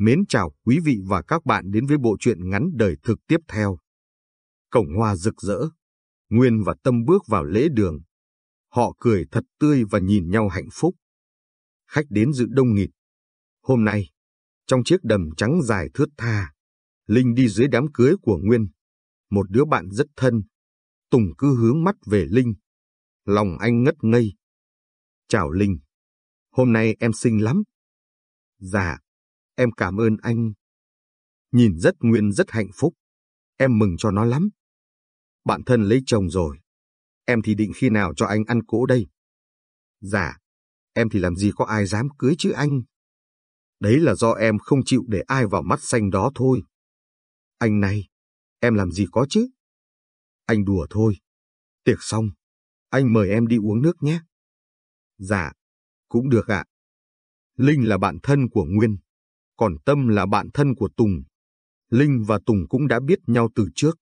Mến chào quý vị và các bạn đến với bộ truyện ngắn đời thực tiếp theo. Cổng hoa rực rỡ, Nguyên và Tâm bước vào lễ đường. Họ cười thật tươi và nhìn nhau hạnh phúc. Khách đến dự đông nghịt. Hôm nay, trong chiếc đầm trắng dài thướt tha, Linh đi dưới đám cưới của Nguyên. Một đứa bạn rất thân. Tùng cứ hướng mắt về Linh. Lòng anh ngất ngây. Chào Linh. Hôm nay em xinh lắm. Dạ, em cảm ơn anh. Nhìn rất Nguyên rất hạnh phúc. Em mừng cho nó lắm. Bạn thân lấy chồng rồi. Em thì định khi nào cho anh ăn cỗ đây? Dạ, em thì làm gì có ai dám cưới chứ anh. Đấy là do em không chịu để ai vào mắt xanh đó thôi. Anh này, em làm gì có chứ? Anh đùa thôi. Tiệc xong, anh mời em đi uống nước nhé. Dạ, cũng được ạ. Linh là bạn thân của Nguyên, còn Tâm là bạn thân của Tùng. Linh và Tùng cũng đã biết nhau từ trước,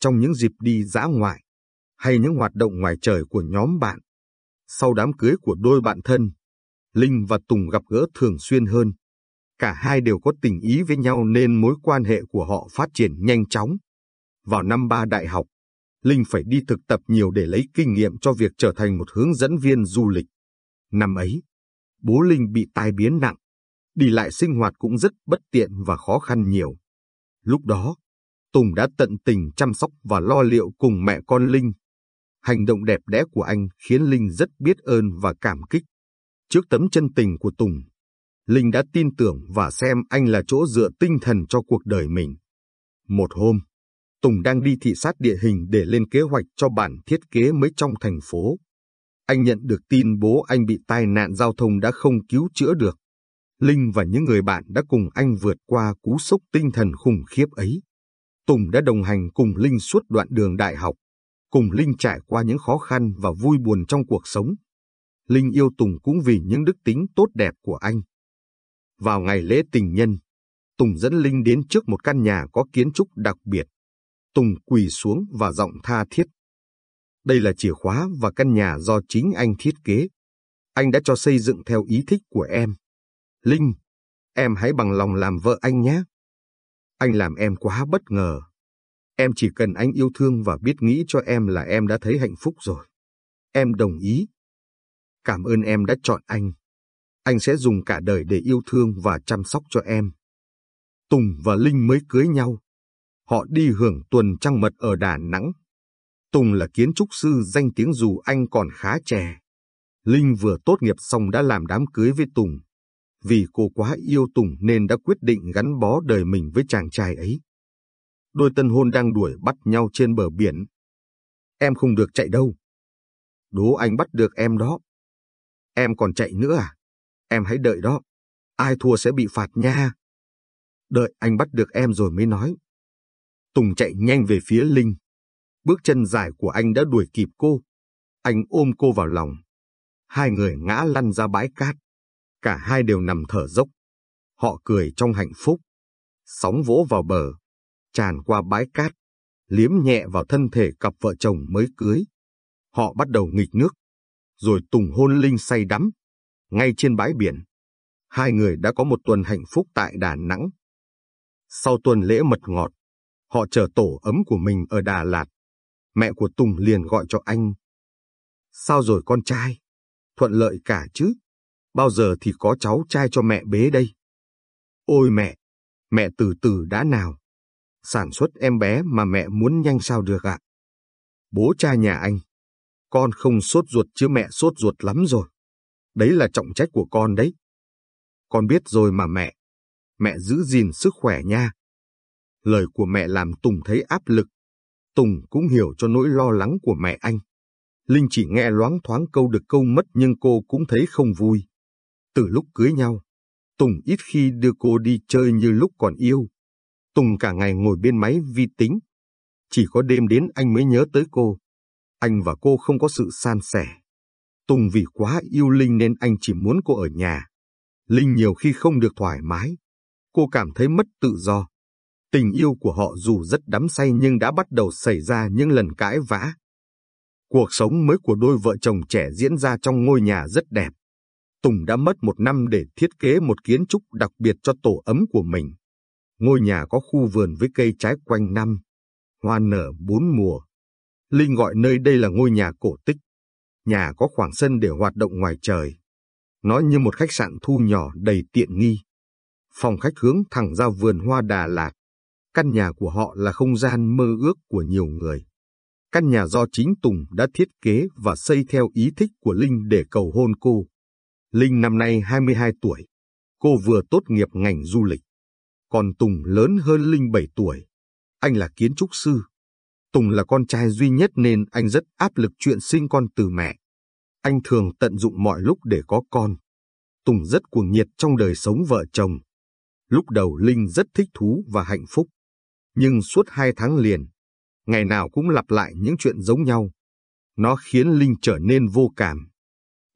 trong những dịp đi dã ngoại, hay những hoạt động ngoài trời của nhóm bạn. Sau đám cưới của đôi bạn thân, Linh và Tùng gặp gỡ thường xuyên hơn. Cả hai đều có tình ý với nhau nên mối quan hệ của họ phát triển nhanh chóng. Vào năm ba đại học, Linh phải đi thực tập nhiều để lấy kinh nghiệm cho việc trở thành một hướng dẫn viên du lịch. Năm ấy, bố Linh bị tai biến nặng, đi lại sinh hoạt cũng rất bất tiện và khó khăn nhiều. Lúc đó, Tùng đã tận tình chăm sóc và lo liệu cùng mẹ con Linh. Hành động đẹp đẽ của anh khiến Linh rất biết ơn và cảm kích. Trước tấm chân tình của Tùng, Linh đã tin tưởng và xem anh là chỗ dựa tinh thần cho cuộc đời mình. Một hôm, Tùng đang đi thị sát địa hình để lên kế hoạch cho bản thiết kế mới trong thành phố. Anh nhận được tin bố anh bị tai nạn giao thông đã không cứu chữa được. Linh và những người bạn đã cùng anh vượt qua cú sốc tinh thần khủng khiếp ấy. Tùng đã đồng hành cùng Linh suốt đoạn đường đại học, cùng Linh trải qua những khó khăn và vui buồn trong cuộc sống. Linh yêu Tùng cũng vì những đức tính tốt đẹp của anh. Vào ngày lễ tình nhân, Tùng dẫn Linh đến trước một căn nhà có kiến trúc đặc biệt. Tùng quỳ xuống và giọng tha thiết. Đây là chìa khóa và căn nhà do chính anh thiết kế. Anh đã cho xây dựng theo ý thích của em. Linh, em hãy bằng lòng làm vợ anh nhé. Anh làm em quá bất ngờ. Em chỉ cần anh yêu thương và biết nghĩ cho em là em đã thấy hạnh phúc rồi. Em đồng ý. Cảm ơn em đã chọn anh. Anh sẽ dùng cả đời để yêu thương và chăm sóc cho em. Tùng và Linh mới cưới nhau. Họ đi hưởng tuần trăng mật ở Đà Nẵng. Tùng là kiến trúc sư danh tiếng dù anh còn khá trẻ. Linh vừa tốt nghiệp xong đã làm đám cưới với Tùng. Vì cô quá yêu Tùng nên đã quyết định gắn bó đời mình với chàng trai ấy. Đôi tân hôn đang đuổi bắt nhau trên bờ biển. Em không được chạy đâu. Đố anh bắt được em đó. Em còn chạy nữa à? Em hãy đợi đó. Ai thua sẽ bị phạt nha. Đợi anh bắt được em rồi mới nói. Tùng chạy nhanh về phía Linh. Bước chân dài của anh đã đuổi kịp cô. Anh ôm cô vào lòng. Hai người ngã lăn ra bãi cát. Cả hai đều nằm thở dốc. Họ cười trong hạnh phúc. Sóng vỗ vào bờ, tràn qua bãi cát, liếm nhẹ vào thân thể cặp vợ chồng mới cưới. Họ bắt đầu nghịch nước, rồi tùng hôn Linh say đắm. Ngay trên bãi biển, hai người đã có một tuần hạnh phúc tại Đà Nẵng. Sau tuần lễ mật ngọt, họ chờ tổ ấm của mình ở Đà Lạt. Mẹ của Tùng liền gọi cho anh. Sao rồi con trai? Thuận lợi cả chứ? Bao giờ thì có cháu trai cho mẹ bế đây? Ôi mẹ, mẹ từ từ đã nào. Sản xuất em bé mà mẹ muốn nhanh sao được ạ? Bố cha nhà anh, con không sốt ruột chứ mẹ sốt ruột lắm rồi. Đấy là trọng trách của con đấy. Con biết rồi mà mẹ. Mẹ giữ gìn sức khỏe nha. Lời của mẹ làm Tùng thấy áp lực. Tùng cũng hiểu cho nỗi lo lắng của mẹ anh. Linh chỉ nghe loáng thoáng câu được câu mất nhưng cô cũng thấy không vui. Từ lúc cưới nhau, Tùng ít khi đưa cô đi chơi như lúc còn yêu. Tùng cả ngày ngồi bên máy vi tính. Chỉ có đêm đến anh mới nhớ tới cô. Anh và cô không có sự san sẻ. Tùng vì quá yêu Linh nên anh chỉ muốn cô ở nhà. Linh nhiều khi không được thoải mái. Cô cảm thấy mất tự do. Tình yêu của họ dù rất đắm say nhưng đã bắt đầu xảy ra những lần cãi vã. Cuộc sống mới của đôi vợ chồng trẻ diễn ra trong ngôi nhà rất đẹp. Tùng đã mất một năm để thiết kế một kiến trúc đặc biệt cho tổ ấm của mình. Ngôi nhà có khu vườn với cây trái quanh năm, hoa nở bốn mùa. Linh gọi nơi đây là ngôi nhà cổ tích. Nhà có khoảng sân để hoạt động ngoài trời. Nó như một khách sạn thu nhỏ đầy tiện nghi. Phòng khách hướng thẳng ra vườn hoa Đà Lạt. Căn nhà của họ là không gian mơ ước của nhiều người. Căn nhà do chính Tùng đã thiết kế và xây theo ý thích của Linh để cầu hôn cô. Linh năm nay 22 tuổi. Cô vừa tốt nghiệp ngành du lịch. Còn Tùng lớn hơn Linh 7 tuổi. Anh là kiến trúc sư. Tùng là con trai duy nhất nên anh rất áp lực chuyện sinh con từ mẹ. Anh thường tận dụng mọi lúc để có con. Tùng rất cuồng nhiệt trong đời sống vợ chồng. Lúc đầu Linh rất thích thú và hạnh phúc. Nhưng suốt hai tháng liền, ngày nào cũng lặp lại những chuyện giống nhau. Nó khiến Linh trở nên vô cảm.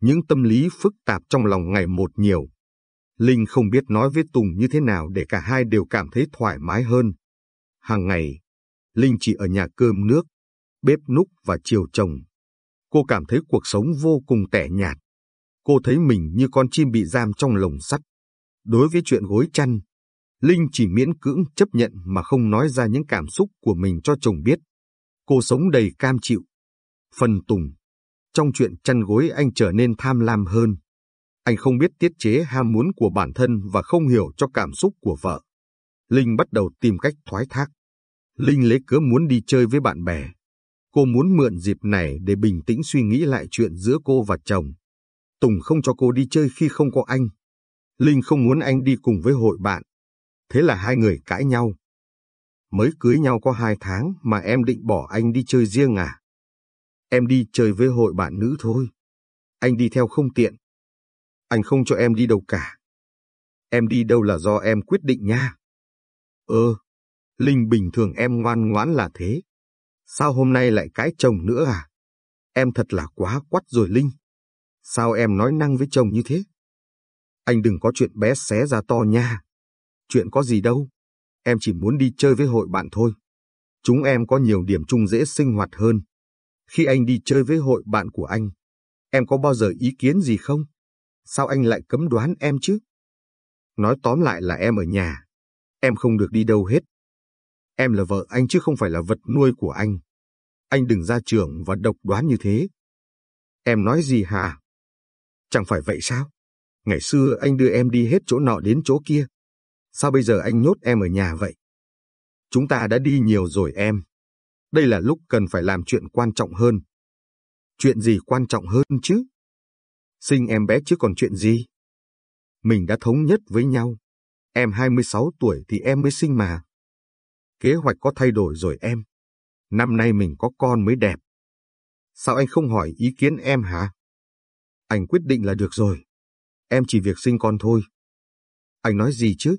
Những tâm lý phức tạp trong lòng ngày một nhiều. Linh không biết nói với Tùng như thế nào để cả hai đều cảm thấy thoải mái hơn. Hàng ngày, Linh chỉ ở nhà cơm nước, bếp núc và chiều chồng. Cô cảm thấy cuộc sống vô cùng tẻ nhạt. Cô thấy mình như con chim bị giam trong lồng sắt. Đối với chuyện gối chăn, Linh chỉ miễn cưỡng chấp nhận mà không nói ra những cảm xúc của mình cho chồng biết. Cô sống đầy cam chịu. Phần Tùng. Trong chuyện chăn gối anh trở nên tham lam hơn. Anh không biết tiết chế ham muốn của bản thân và không hiểu cho cảm xúc của vợ. Linh bắt đầu tìm cách thoái thác. Linh lấy cớ muốn đi chơi với bạn bè. Cô muốn mượn dịp này để bình tĩnh suy nghĩ lại chuyện giữa cô và chồng. Tùng không cho cô đi chơi khi không có anh. Linh không muốn anh đi cùng với hội bạn. Thế là hai người cãi nhau. Mới cưới nhau có hai tháng mà em định bỏ anh đi chơi riêng à? Em đi chơi với hội bạn nữ thôi. Anh đi theo không tiện. Anh không cho em đi đâu cả. Em đi đâu là do em quyết định nha. Ơ, Linh bình thường em ngoan ngoãn là thế. Sao hôm nay lại cãi chồng nữa à? Em thật là quá quắt rồi Linh. Sao em nói năng với chồng như thế? Anh đừng có chuyện bé xé ra to nha. Chuyện có gì đâu. Em chỉ muốn đi chơi với hội bạn thôi. Chúng em có nhiều điểm chung dễ sinh hoạt hơn. Khi anh đi chơi với hội bạn của anh, em có bao giờ ý kiến gì không? Sao anh lại cấm đoán em chứ? Nói tóm lại là em ở nhà. Em không được đi đâu hết. Em là vợ anh chứ không phải là vật nuôi của anh. Anh đừng ra trường và độc đoán như thế. Em nói gì hả? Chẳng phải vậy sao? Ngày xưa anh đưa em đi hết chỗ nọ đến chỗ kia. Sao bây giờ anh nhốt em ở nhà vậy? Chúng ta đã đi nhiều rồi em. Đây là lúc cần phải làm chuyện quan trọng hơn. Chuyện gì quan trọng hơn chứ? Sinh em bé chứ còn chuyện gì? Mình đã thống nhất với nhau. Em 26 tuổi thì em mới sinh mà. Kế hoạch có thay đổi rồi em. Năm nay mình có con mới đẹp. Sao anh không hỏi ý kiến em hả? Anh quyết định là được rồi. Em chỉ việc sinh con thôi. Anh nói gì chứ?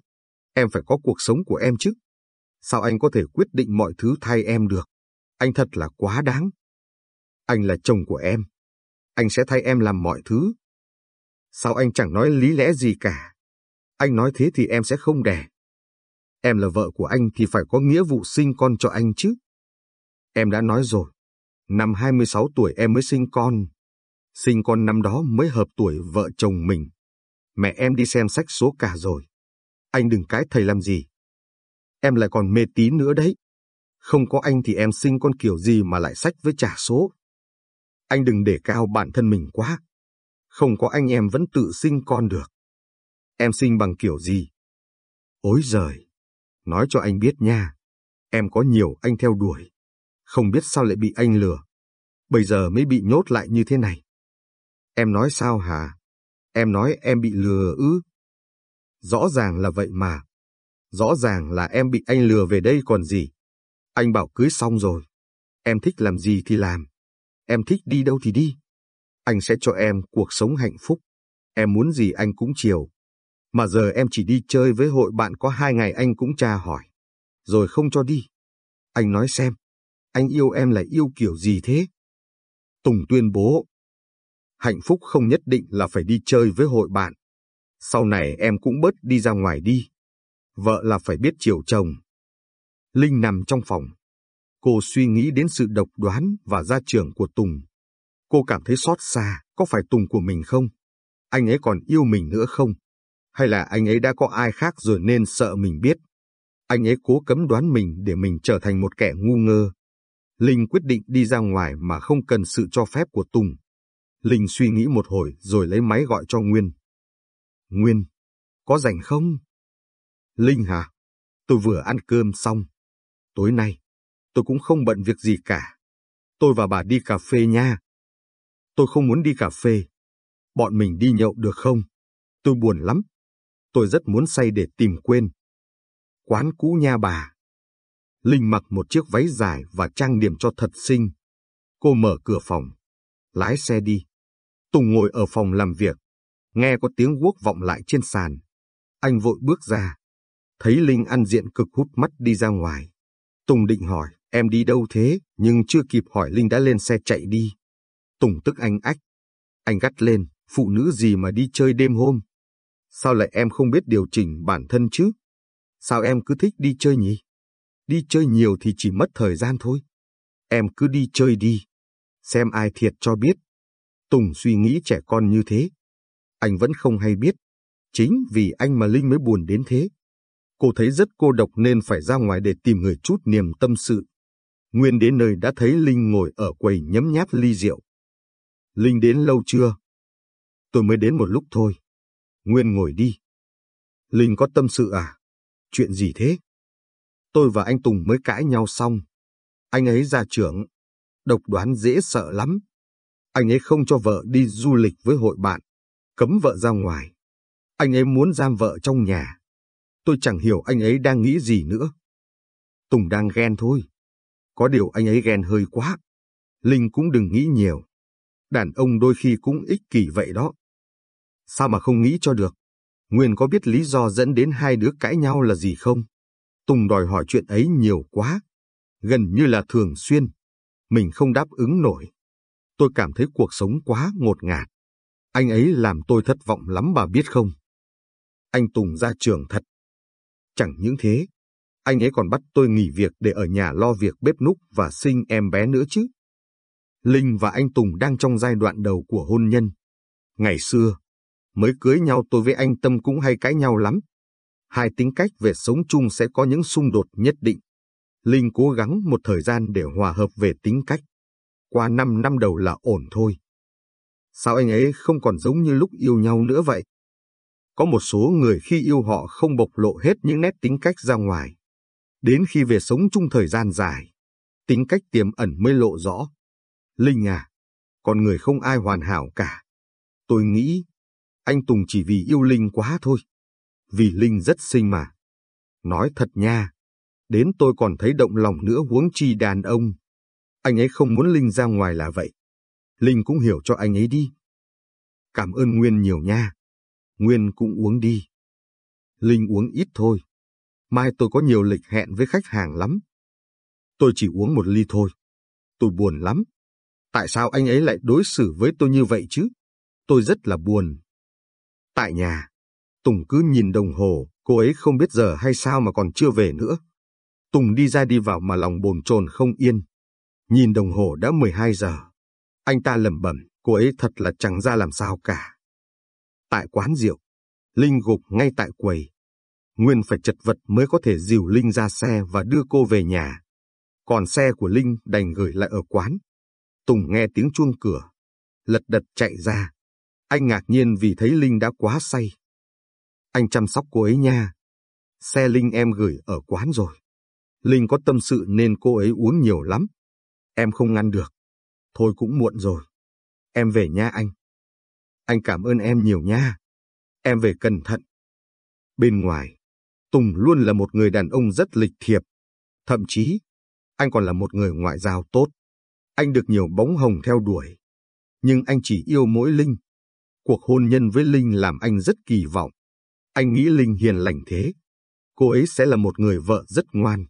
Em phải có cuộc sống của em chứ. Sao anh có thể quyết định mọi thứ thay em được? Anh thật là quá đáng. Anh là chồng của em. Anh sẽ thay em làm mọi thứ. Sao anh chẳng nói lý lẽ gì cả? Anh nói thế thì em sẽ không đẻ. Em là vợ của anh thì phải có nghĩa vụ sinh con cho anh chứ. Em đã nói rồi, năm 26 tuổi em mới sinh con. Sinh con năm đó mới hợp tuổi vợ chồng mình. Mẹ em đi xem sách số cả rồi. Anh đừng cái thầy làm gì. Em lại còn mê tín nữa đấy. Không có anh thì em sinh con kiểu gì mà lại sách với trả số. Anh đừng để cao bản thân mình quá. Không có anh em vẫn tự sinh con được. Em sinh bằng kiểu gì? Ôi giời! Nói cho anh biết nha. Em có nhiều anh theo đuổi. Không biết sao lại bị anh lừa. Bây giờ mới bị nhốt lại như thế này. Em nói sao hả? Em nói em bị lừa ư? Rõ ràng là vậy mà. Rõ ràng là em bị anh lừa về đây còn gì. Anh bảo cưới xong rồi. Em thích làm gì thì làm. Em thích đi đâu thì đi. Anh sẽ cho em cuộc sống hạnh phúc. Em muốn gì anh cũng chiều. Mà giờ em chỉ đi chơi với hội bạn có hai ngày anh cũng tra hỏi. Rồi không cho đi. Anh nói xem, anh yêu em là yêu kiểu gì thế? Tùng tuyên bố. Hạnh phúc không nhất định là phải đi chơi với hội bạn. Sau này em cũng bớt đi ra ngoài đi. Vợ là phải biết chiều chồng. Linh nằm trong phòng. Cô suy nghĩ đến sự độc đoán và gia trưởng của Tùng. Cô cảm thấy xót xa, có phải Tùng của mình không? anh ấy còn yêu mình nữa không? Hay là anh ấy đã có ai khác rồi nên sợ mình biết? Anh ấy cố cấm đoán mình để mình trở thành một kẻ ngu ngơ. Linh quyết định đi ra ngoài mà không cần sự cho phép của Tùng. Linh suy nghĩ một hồi rồi lấy máy gọi cho Nguyên. Nguyên, có rảnh không? Linh hả? Tôi vừa ăn cơm xong. Tối nay, tôi cũng không bận việc gì cả. Tôi và bà đi cà phê nha. Tôi không muốn đi cà phê. Bọn mình đi nhậu được không? Tôi buồn lắm. Tôi rất muốn say để tìm quên. Quán cũ nha bà. Linh mặc một chiếc váy dài và trang điểm cho thật xinh. Cô mở cửa phòng, lái xe đi. Tùng ngồi ở phòng làm việc, nghe có tiếng guốc vọng lại trên sàn. Anh vội bước ra, thấy Linh ăn diện cực hút mắt đi ra ngoài. Tùng định hỏi, em đi đâu thế, nhưng chưa kịp hỏi Linh đã lên xe chạy đi. Tùng tức anh ách. Anh gắt lên, phụ nữ gì mà đi chơi đêm hôm. Sao lại em không biết điều chỉnh bản thân chứ? Sao em cứ thích đi chơi nhỉ? Đi chơi nhiều thì chỉ mất thời gian thôi. Em cứ đi chơi đi. Xem ai thiệt cho biết. Tùng suy nghĩ trẻ con như thế. Anh vẫn không hay biết. Chính vì anh mà Linh mới buồn đến thế. Cô thấy rất cô độc nên phải ra ngoài để tìm người chút niềm tâm sự. Nguyên đến nơi đã thấy Linh ngồi ở quầy nhấm nháp ly rượu. Linh đến lâu chưa? Tôi mới đến một lúc thôi. Nguyên ngồi đi. Linh có tâm sự à? Chuyện gì thế? Tôi và anh Tùng mới cãi nhau xong. Anh ấy ra trưởng. Độc đoán dễ sợ lắm. Anh ấy không cho vợ đi du lịch với hội bạn. Cấm vợ ra ngoài. Anh ấy muốn giam vợ trong nhà. Tôi chẳng hiểu anh ấy đang nghĩ gì nữa. Tùng đang ghen thôi. Có điều anh ấy ghen hơi quá. Linh cũng đừng nghĩ nhiều. Đàn ông đôi khi cũng ích kỷ vậy đó. Sao mà không nghĩ cho được? Nguyên có biết lý do dẫn đến hai đứa cãi nhau là gì không? Tùng đòi hỏi chuyện ấy nhiều quá. Gần như là thường xuyên. Mình không đáp ứng nổi. Tôi cảm thấy cuộc sống quá ngột ngạt. Anh ấy làm tôi thất vọng lắm bà biết không? Anh Tùng ra trường thật. Chẳng những thế, anh ấy còn bắt tôi nghỉ việc để ở nhà lo việc bếp núc và sinh em bé nữa chứ. Linh và anh Tùng đang trong giai đoạn đầu của hôn nhân. Ngày xưa, mới cưới nhau tôi với anh Tâm cũng hay cãi nhau lắm. Hai tính cách về sống chung sẽ có những xung đột nhất định. Linh cố gắng một thời gian để hòa hợp về tính cách. Qua năm năm đầu là ổn thôi. Sao anh ấy không còn giống như lúc yêu nhau nữa vậy? Có một số người khi yêu họ không bộc lộ hết những nét tính cách ra ngoài. Đến khi về sống chung thời gian dài, tính cách tiềm ẩn mới lộ rõ. Linh à, con người không ai hoàn hảo cả. Tôi nghĩ anh Tùng chỉ vì yêu Linh quá thôi. Vì Linh rất xinh mà. Nói thật nha, đến tôi còn thấy động lòng nữa huống chi đàn ông. Anh ấy không muốn Linh ra ngoài là vậy. Linh cũng hiểu cho anh ấy đi. Cảm ơn Nguyên nhiều nha. Nguyên cũng uống đi. Linh uống ít thôi. Mai tôi có nhiều lịch hẹn với khách hàng lắm. Tôi chỉ uống một ly thôi. Tôi buồn lắm. Tại sao anh ấy lại đối xử với tôi như vậy chứ? Tôi rất là buồn. Tại nhà, Tùng cứ nhìn đồng hồ, cô ấy không biết giờ hay sao mà còn chưa về nữa. Tùng đi ra đi vào mà lòng bồn chồn không yên. Nhìn đồng hồ đã 12 giờ. Anh ta lẩm bẩm, cô ấy thật là chẳng ra làm sao cả. Tại quán rượu, Linh gục ngay tại quầy. Nguyên phải chật vật mới có thể dìu Linh ra xe và đưa cô về nhà. Còn xe của Linh đành gửi lại ở quán. Tùng nghe tiếng chuông cửa, lật đật chạy ra. Anh ngạc nhiên vì thấy Linh đã quá say. Anh chăm sóc cô ấy nha. Xe Linh em gửi ở quán rồi. Linh có tâm sự nên cô ấy uống nhiều lắm. Em không ngăn được. Thôi cũng muộn rồi. Em về nha anh. Anh cảm ơn em nhiều nha. Em về cẩn thận. Bên ngoài, Tùng luôn là một người đàn ông rất lịch thiệp. Thậm chí, anh còn là một người ngoại giao tốt. Anh được nhiều bóng hồng theo đuổi. Nhưng anh chỉ yêu mỗi Linh. Cuộc hôn nhân với Linh làm anh rất kỳ vọng. Anh nghĩ Linh hiền lành thế. Cô ấy sẽ là một người vợ rất ngoan.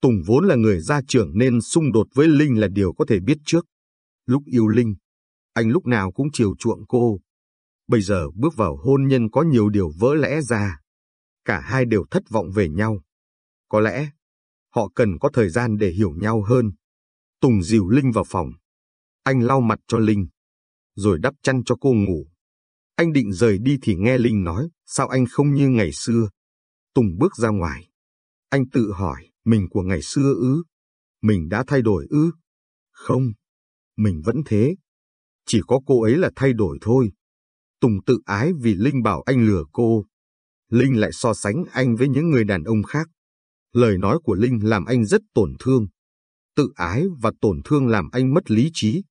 Tùng vốn là người gia trưởng nên xung đột với Linh là điều có thể biết trước. Lúc yêu Linh, anh lúc nào cũng chiều chuộng cô. Bây giờ bước vào hôn nhân có nhiều điều vỡ lẽ ra. Cả hai đều thất vọng về nhau. Có lẽ, họ cần có thời gian để hiểu nhau hơn. Tùng dìu Linh vào phòng. Anh lau mặt cho Linh, rồi đắp chăn cho cô ngủ. Anh định rời đi thì nghe Linh nói, sao anh không như ngày xưa? Tùng bước ra ngoài. Anh tự hỏi, mình của ngày xưa ư? Mình đã thay đổi ư? Không, mình vẫn thế. Chỉ có cô ấy là thay đổi thôi. Tùng tự ái vì Linh bảo anh lừa cô. Linh lại so sánh anh với những người đàn ông khác. Lời nói của Linh làm anh rất tổn thương. Tự ái và tổn thương làm anh mất lý trí.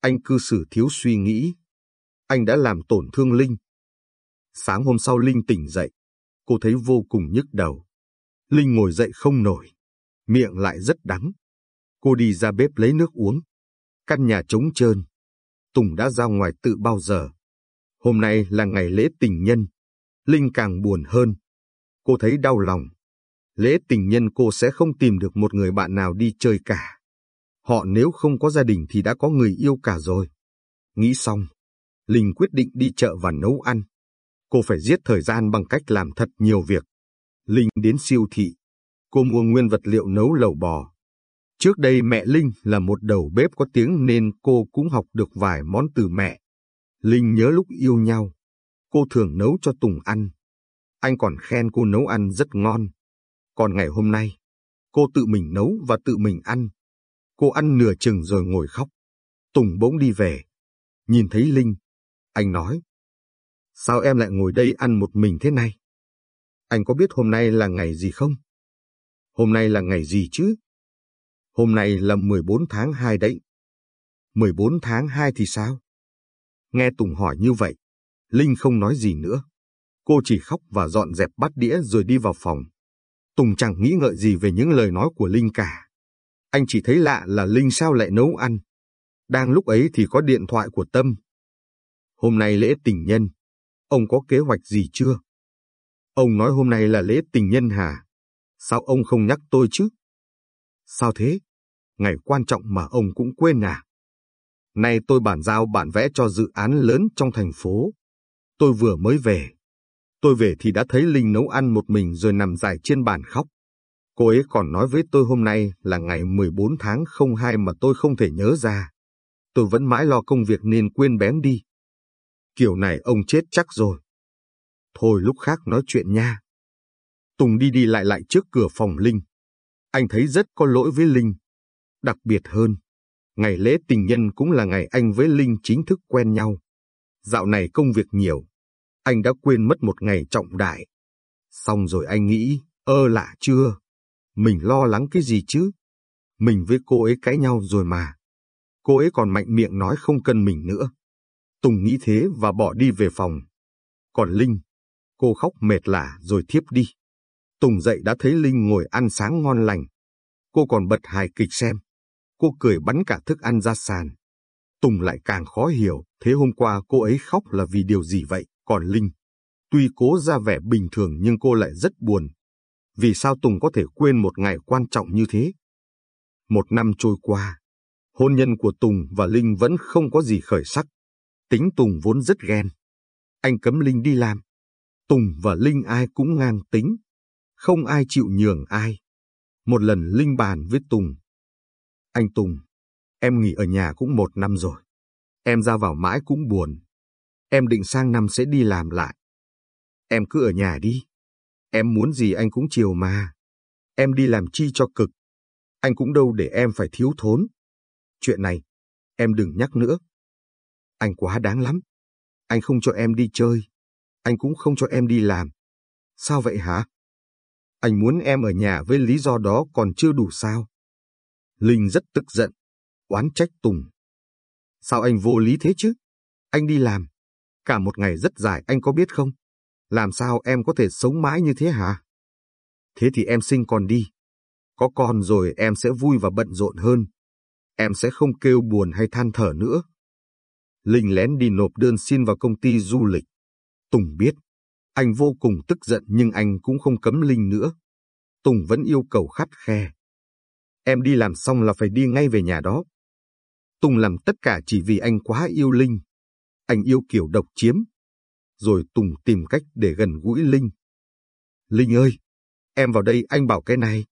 Anh cư xử thiếu suy nghĩ. Anh đã làm tổn thương Linh. Sáng hôm sau Linh tỉnh dậy. Cô thấy vô cùng nhức đầu. Linh ngồi dậy không nổi. Miệng lại rất đắng. Cô đi ra bếp lấy nước uống. Căn nhà trống trơn. Tùng đã ra ngoài tự bao giờ. Hôm nay là ngày lễ tình nhân. Linh càng buồn hơn. Cô thấy đau lòng. Lễ tình nhân cô sẽ không tìm được một người bạn nào đi chơi cả. Họ nếu không có gia đình thì đã có người yêu cả rồi. Nghĩ xong, Linh quyết định đi chợ và nấu ăn. Cô phải giết thời gian bằng cách làm thật nhiều việc. Linh đến siêu thị. Cô mua nguyên vật liệu nấu lẩu bò. Trước đây mẹ Linh là một đầu bếp có tiếng nên cô cũng học được vài món từ mẹ. Linh nhớ lúc yêu nhau, cô thường nấu cho Tùng ăn. Anh còn khen cô nấu ăn rất ngon. Còn ngày hôm nay, cô tự mình nấu và tự mình ăn. Cô ăn nửa chừng rồi ngồi khóc. Tùng bỗng đi về. Nhìn thấy Linh, anh nói. Sao em lại ngồi đây ăn một mình thế này? Anh có biết hôm nay là ngày gì không? Hôm nay là ngày gì chứ? Hôm nay là 14 tháng 2 đấy. 14 tháng 2 thì sao? Nghe Tùng hỏi như vậy, Linh không nói gì nữa. Cô chỉ khóc và dọn dẹp bát đĩa rồi đi vào phòng. Tùng chẳng nghĩ ngợi gì về những lời nói của Linh cả. Anh chỉ thấy lạ là Linh sao lại nấu ăn. Đang lúc ấy thì có điện thoại của Tâm. Hôm nay lễ tình nhân. Ông có kế hoạch gì chưa? Ông nói hôm nay là lễ tình nhân hả? Sao ông không nhắc tôi chứ? Sao thế? Ngày quan trọng mà ông cũng quên à? Nay tôi bản giao bản vẽ cho dự án lớn trong thành phố. Tôi vừa mới về. Tôi về thì đã thấy Linh nấu ăn một mình rồi nằm dài trên bàn khóc. Cô ấy còn nói với tôi hôm nay là ngày 14 tháng 02 mà tôi không thể nhớ ra. Tôi vẫn mãi lo công việc nên quên bén đi. Kiểu này ông chết chắc rồi. Thôi lúc khác nói chuyện nha. Tùng đi đi lại lại trước cửa phòng Linh. Anh thấy rất có lỗi với Linh. Đặc biệt hơn, ngày lễ tình nhân cũng là ngày anh với Linh chính thức quen nhau. Dạo này công việc nhiều, anh đã quên mất một ngày trọng đại. Xong rồi anh nghĩ, ơ lạ chưa? Mình lo lắng cái gì chứ? Mình với cô ấy cãi nhau rồi mà. Cô ấy còn mạnh miệng nói không cần mình nữa. Tùng nghĩ thế và bỏ đi về phòng. Còn Linh, cô khóc mệt lả rồi thiếp đi. Tùng dậy đã thấy Linh ngồi ăn sáng ngon lành. Cô còn bật hài kịch xem. Cô cười bắn cả thức ăn ra sàn. Tùng lại càng khó hiểu, thế hôm qua cô ấy khóc là vì điều gì vậy? Còn Linh, tuy cố ra vẻ bình thường nhưng cô lại rất buồn. Vì sao Tùng có thể quên một ngày quan trọng như thế? Một năm trôi qua, hôn nhân của Tùng và Linh vẫn không có gì khởi sắc. Tính Tùng vốn rất ghen. Anh cấm Linh đi làm. Tùng và Linh ai cũng ngang tính. Không ai chịu nhường ai. Một lần Linh bàn với Tùng. Anh Tùng, em nghỉ ở nhà cũng một năm rồi. Em ra vào mãi cũng buồn. Em định sang năm sẽ đi làm lại. Em cứ ở nhà đi. Em muốn gì anh cũng chiều mà. Em đi làm chi cho cực. Anh cũng đâu để em phải thiếu thốn. Chuyện này, em đừng nhắc nữa. Anh quá đáng lắm. Anh không cho em đi chơi. Anh cũng không cho em đi làm. Sao vậy hả? Anh muốn em ở nhà với lý do đó còn chưa đủ sao? Linh rất tức giận, oán trách Tùng. Sao anh vô lý thế chứ? Anh đi làm. Cả một ngày rất dài anh có biết không? Làm sao em có thể sống mãi như thế hả? Thế thì em sinh con đi. Có con rồi em sẽ vui và bận rộn hơn. Em sẽ không kêu buồn hay than thở nữa. Linh lén đi nộp đơn xin vào công ty du lịch. Tùng biết, anh vô cùng tức giận nhưng anh cũng không cấm Linh nữa. Tùng vẫn yêu cầu khắt khe. Em đi làm xong là phải đi ngay về nhà đó. Tùng làm tất cả chỉ vì anh quá yêu Linh. Anh yêu kiểu độc chiếm. Rồi Tùng tìm cách để gần gũi Linh. Linh ơi, em vào đây anh bảo cái này.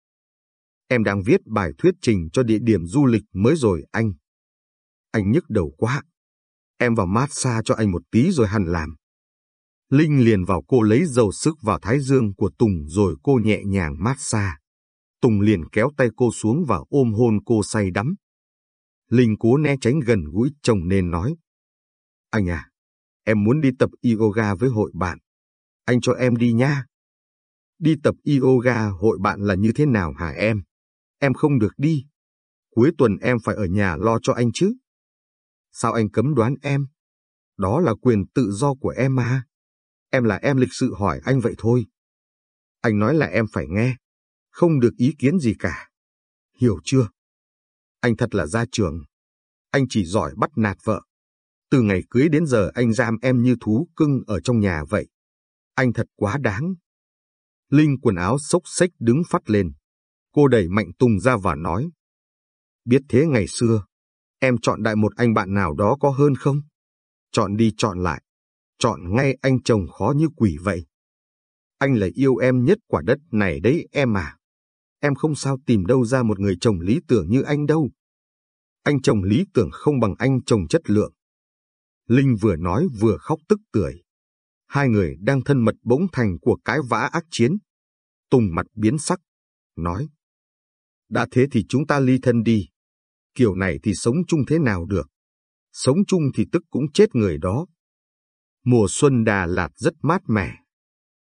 Em đang viết bài thuyết trình cho địa điểm du lịch mới rồi anh. Anh nhức đầu quá. Em vào massage cho anh một tí rồi hẳn làm. Linh liền vào cô lấy dầu sức vào thái dương của Tùng rồi cô nhẹ nhàng mát xa. Tùng liền kéo tay cô xuống và ôm hôn cô say đắm. Linh cố né tránh gần gũi chồng nên nói. Anh à, em muốn đi tập yoga với hội bạn. Anh cho em đi nha. Đi tập yoga hội bạn là như thế nào hả em? Em không được đi. Cuối tuần em phải ở nhà lo cho anh chứ. Sao anh cấm đoán em? Đó là quyền tự do của em mà. Em là em lịch sự hỏi anh vậy thôi. Anh nói là em phải nghe, không được ý kiến gì cả. Hiểu chưa? Anh thật là gia trường. Anh chỉ giỏi bắt nạt vợ. Từ ngày cưới đến giờ anh giam em như thú cưng ở trong nhà vậy. Anh thật quá đáng. Linh quần áo xốc xếch đứng phát lên. Cô đẩy Mạnh Tùng ra và nói. Biết thế ngày xưa, em chọn đại một anh bạn nào đó có hơn không? Chọn đi chọn lại, chọn ngay anh chồng khó như quỷ vậy. Anh là yêu em nhất quả đất này đấy em à. Em không sao tìm đâu ra một người chồng lý tưởng như anh đâu. Anh chồng lý tưởng không bằng anh chồng chất lượng. Linh vừa nói vừa khóc tức tưởi. Hai người đang thân mật bỗng thành của cái vã ác chiến. Tùng mặt biến sắc, nói. Đã thế thì chúng ta ly thân đi. Kiểu này thì sống chung thế nào được? Sống chung thì tức cũng chết người đó. Mùa xuân Đà Lạt rất mát mẻ.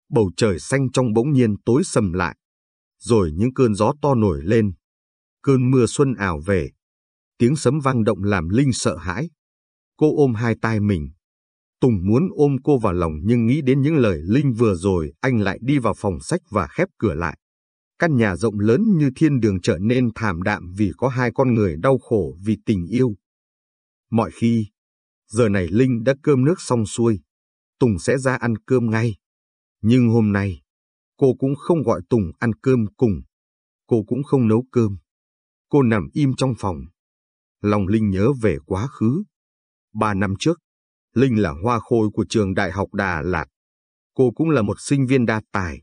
Bầu trời xanh trong bỗng nhiên tối sầm lại. Rồi những cơn gió to nổi lên. Cơn mưa xuân ảo về. Tiếng sấm vang động làm Linh sợ hãi. Cô ôm hai tay mình. Tùng muốn ôm cô vào lòng nhưng nghĩ đến những lời Linh vừa rồi, anh lại đi vào phòng sách và khép cửa lại. Căn nhà rộng lớn như thiên đường trở nên thảm đạm vì có hai con người đau khổ vì tình yêu. Mọi khi, giờ này Linh đã cơm nước xong xuôi, Tùng sẽ ra ăn cơm ngay. Nhưng hôm nay, cô cũng không gọi Tùng ăn cơm cùng. Cô cũng không nấu cơm. Cô nằm im trong phòng. Lòng Linh nhớ về quá khứ. Ba năm trước, Linh là hoa khôi của trường Đại học Đà Lạt. Cô cũng là một sinh viên đa tài.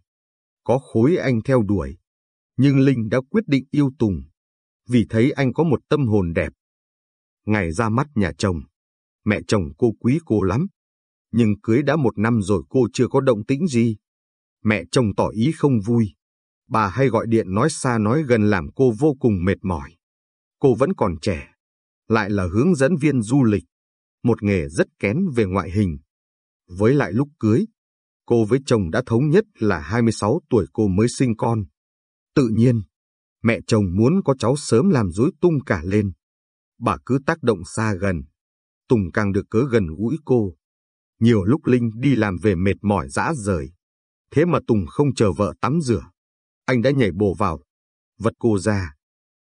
Có khối anh theo đuổi. Nhưng Linh đã quyết định yêu Tùng. Vì thấy anh có một tâm hồn đẹp. Ngày ra mắt nhà chồng. Mẹ chồng cô quý cô lắm. Nhưng cưới đã một năm rồi cô chưa có động tĩnh gì. Mẹ chồng tỏ ý không vui. Bà hay gọi điện nói xa nói gần làm cô vô cùng mệt mỏi. Cô vẫn còn trẻ. Lại là hướng dẫn viên du lịch một nghề rất kén về ngoại hình. Với lại lúc cưới, cô với chồng đã thống nhất là 26 tuổi cô mới sinh con. Tự nhiên, mẹ chồng muốn có cháu sớm làm rối tung cả lên. Bà cứ tác động xa gần. Tùng càng được cớ gần gũi cô. Nhiều lúc Linh đi làm về mệt mỏi dã rời. Thế mà Tùng không chờ vợ tắm rửa. Anh đã nhảy bổ vào, vật cô ra.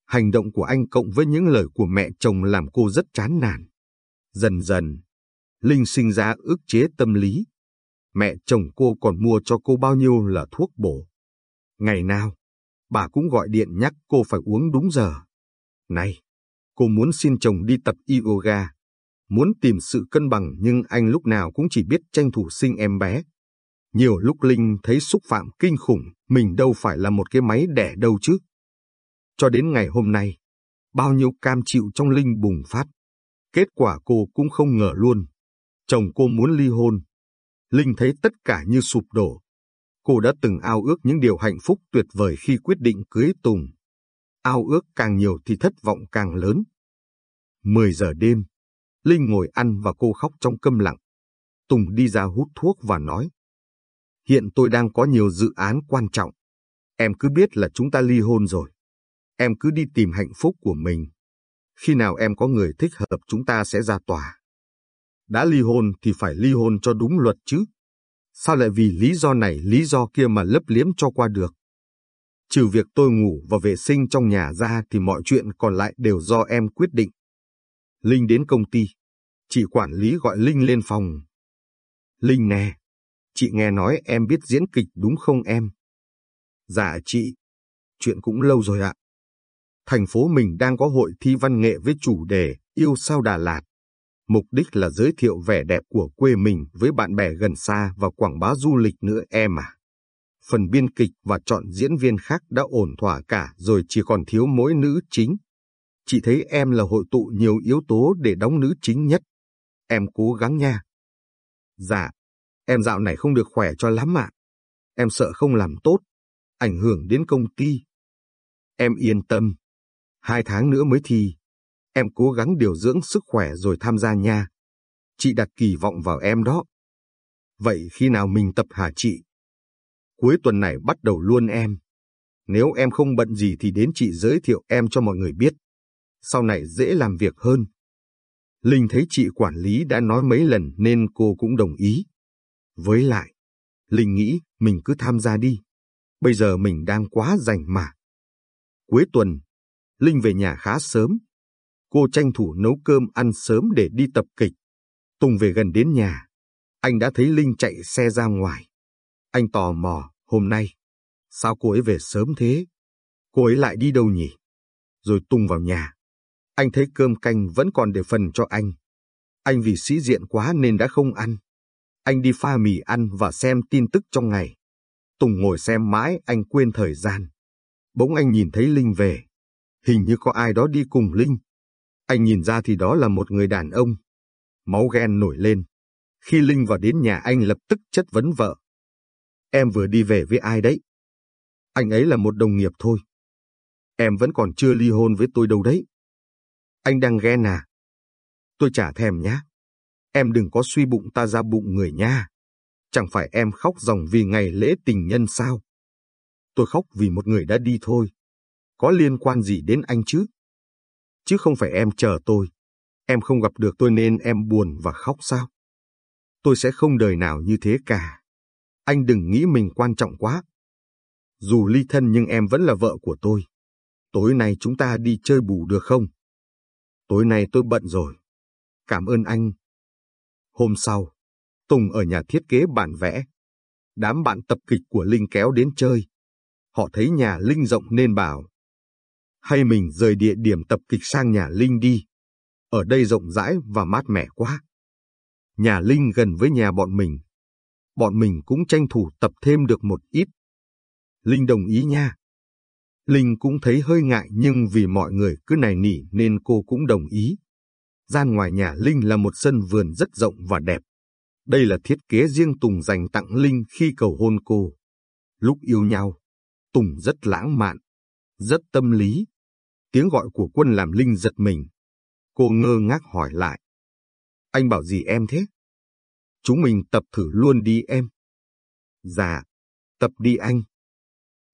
Hành động của anh cộng với những lời của mẹ chồng làm cô rất chán nản. Dần dần, Linh sinh ra ức chế tâm lý. Mẹ chồng cô còn mua cho cô bao nhiêu là thuốc bổ. Ngày nào, bà cũng gọi điện nhắc cô phải uống đúng giờ. Này, cô muốn xin chồng đi tập yoga, muốn tìm sự cân bằng nhưng anh lúc nào cũng chỉ biết tranh thủ sinh em bé. Nhiều lúc Linh thấy xúc phạm kinh khủng, mình đâu phải là một cái máy đẻ đâu chứ. Cho đến ngày hôm nay, bao nhiêu cam chịu trong Linh bùng phát. Kết quả cô cũng không ngờ luôn. Chồng cô muốn ly hôn. Linh thấy tất cả như sụp đổ. Cô đã từng ao ước những điều hạnh phúc tuyệt vời khi quyết định cưới Tùng. Ao ước càng nhiều thì thất vọng càng lớn. 10 giờ đêm, Linh ngồi ăn và cô khóc trong câm lặng. Tùng đi ra hút thuốc và nói. Hiện tôi đang có nhiều dự án quan trọng. Em cứ biết là chúng ta ly hôn rồi. Em cứ đi tìm hạnh phúc của mình. Khi nào em có người thích hợp chúng ta sẽ ra tòa. Đã ly hôn thì phải ly hôn cho đúng luật chứ. Sao lại vì lý do này, lý do kia mà lấp liếm cho qua được? Trừ việc tôi ngủ và vệ sinh trong nhà ra thì mọi chuyện còn lại đều do em quyết định. Linh đến công ty. Chị quản lý gọi Linh lên phòng. Linh nè, chị nghe nói em biết diễn kịch đúng không em? Dạ chị, chuyện cũng lâu rồi ạ thành phố mình đang có hội thi văn nghệ với chủ đề Yêu sao Đà Lạt. Mục đích là giới thiệu vẻ đẹp của quê mình với bạn bè gần xa và quảng bá du lịch nữa em à. Phần biên kịch và chọn diễn viên khác đã ổn thỏa cả rồi chỉ còn thiếu mỗi nữ chính. Chị thấy em là hội tụ nhiều yếu tố để đóng nữ chính nhất. Em cố gắng nha. Dạ, Em dạo này không được khỏe cho lắm ạ. Em sợ không làm tốt, ảnh hưởng đến công ty. Em yên tâm, hai tháng nữa mới thi. Em cố gắng điều dưỡng sức khỏe rồi tham gia nha. Chị đặt kỳ vọng vào em đó. Vậy khi nào mình tập hả chị? Cuối tuần này bắt đầu luôn em. Nếu em không bận gì thì đến chị giới thiệu em cho mọi người biết. Sau này dễ làm việc hơn. Linh thấy chị quản lý đã nói mấy lần nên cô cũng đồng ý. Với lại, Linh nghĩ mình cứ tham gia đi. Bây giờ mình đang quá rảnh mà. Cuối tuần, Linh về nhà khá sớm. Cô tranh thủ nấu cơm ăn sớm để đi tập kịch. Tùng về gần đến nhà. Anh đã thấy Linh chạy xe ra ngoài. Anh tò mò, hôm nay, sao cô ấy về sớm thế? Cô ấy lại đi đâu nhỉ? Rồi Tùng vào nhà. Anh thấy cơm canh vẫn còn để phần cho anh. Anh vì sĩ diện quá nên đã không ăn. Anh đi pha mì ăn và xem tin tức trong ngày. Tùng ngồi xem mãi, anh quên thời gian. Bỗng anh nhìn thấy Linh về. Hình như có ai đó đi cùng Linh. Anh nhìn ra thì đó là một người đàn ông. Máu ghen nổi lên. Khi Linh vào đến nhà anh lập tức chất vấn vợ. Em vừa đi về với ai đấy? Anh ấy là một đồng nghiệp thôi. Em vẫn còn chưa ly hôn với tôi đâu đấy. Anh đang ghen à? Tôi chả thèm nhá. Em đừng có suy bụng ta ra bụng người nha. Chẳng phải em khóc ròng vì ngày lễ tình nhân sao? Tôi khóc vì một người đã đi thôi. Có liên quan gì đến anh chứ? Chứ không phải em chờ tôi. Em không gặp được tôi nên em buồn và khóc sao? Tôi sẽ không đời nào như thế cả. Anh đừng nghĩ mình quan trọng quá. Dù ly thân nhưng em vẫn là vợ của tôi. Tối nay chúng ta đi chơi bù được không? Tối nay tôi bận rồi. Cảm ơn anh. Hôm sau, Tùng ở nhà thiết kế bản vẽ. Đám bạn tập kịch của Linh kéo đến chơi. Họ thấy nhà Linh rộng nên bảo. Hay mình rời địa điểm tập kịch sang nhà Linh đi. Ở đây rộng rãi và mát mẻ quá. Nhà Linh gần với nhà bọn mình. Bọn mình cũng tranh thủ tập thêm được một ít. Linh đồng ý nha. Linh cũng thấy hơi ngại nhưng vì mọi người cứ nài nỉ nên cô cũng đồng ý. Gian ngoài nhà Linh là một sân vườn rất rộng và đẹp. Đây là thiết kế riêng Tùng dành tặng Linh khi cầu hôn cô. Lúc yêu nhau, Tùng rất lãng mạn, rất tâm lý. Tiếng gọi của quân làm Linh giật mình. Cô ngơ ngác hỏi lại. Anh bảo gì em thế? Chúng mình tập thử luôn đi em. Dạ, tập đi anh.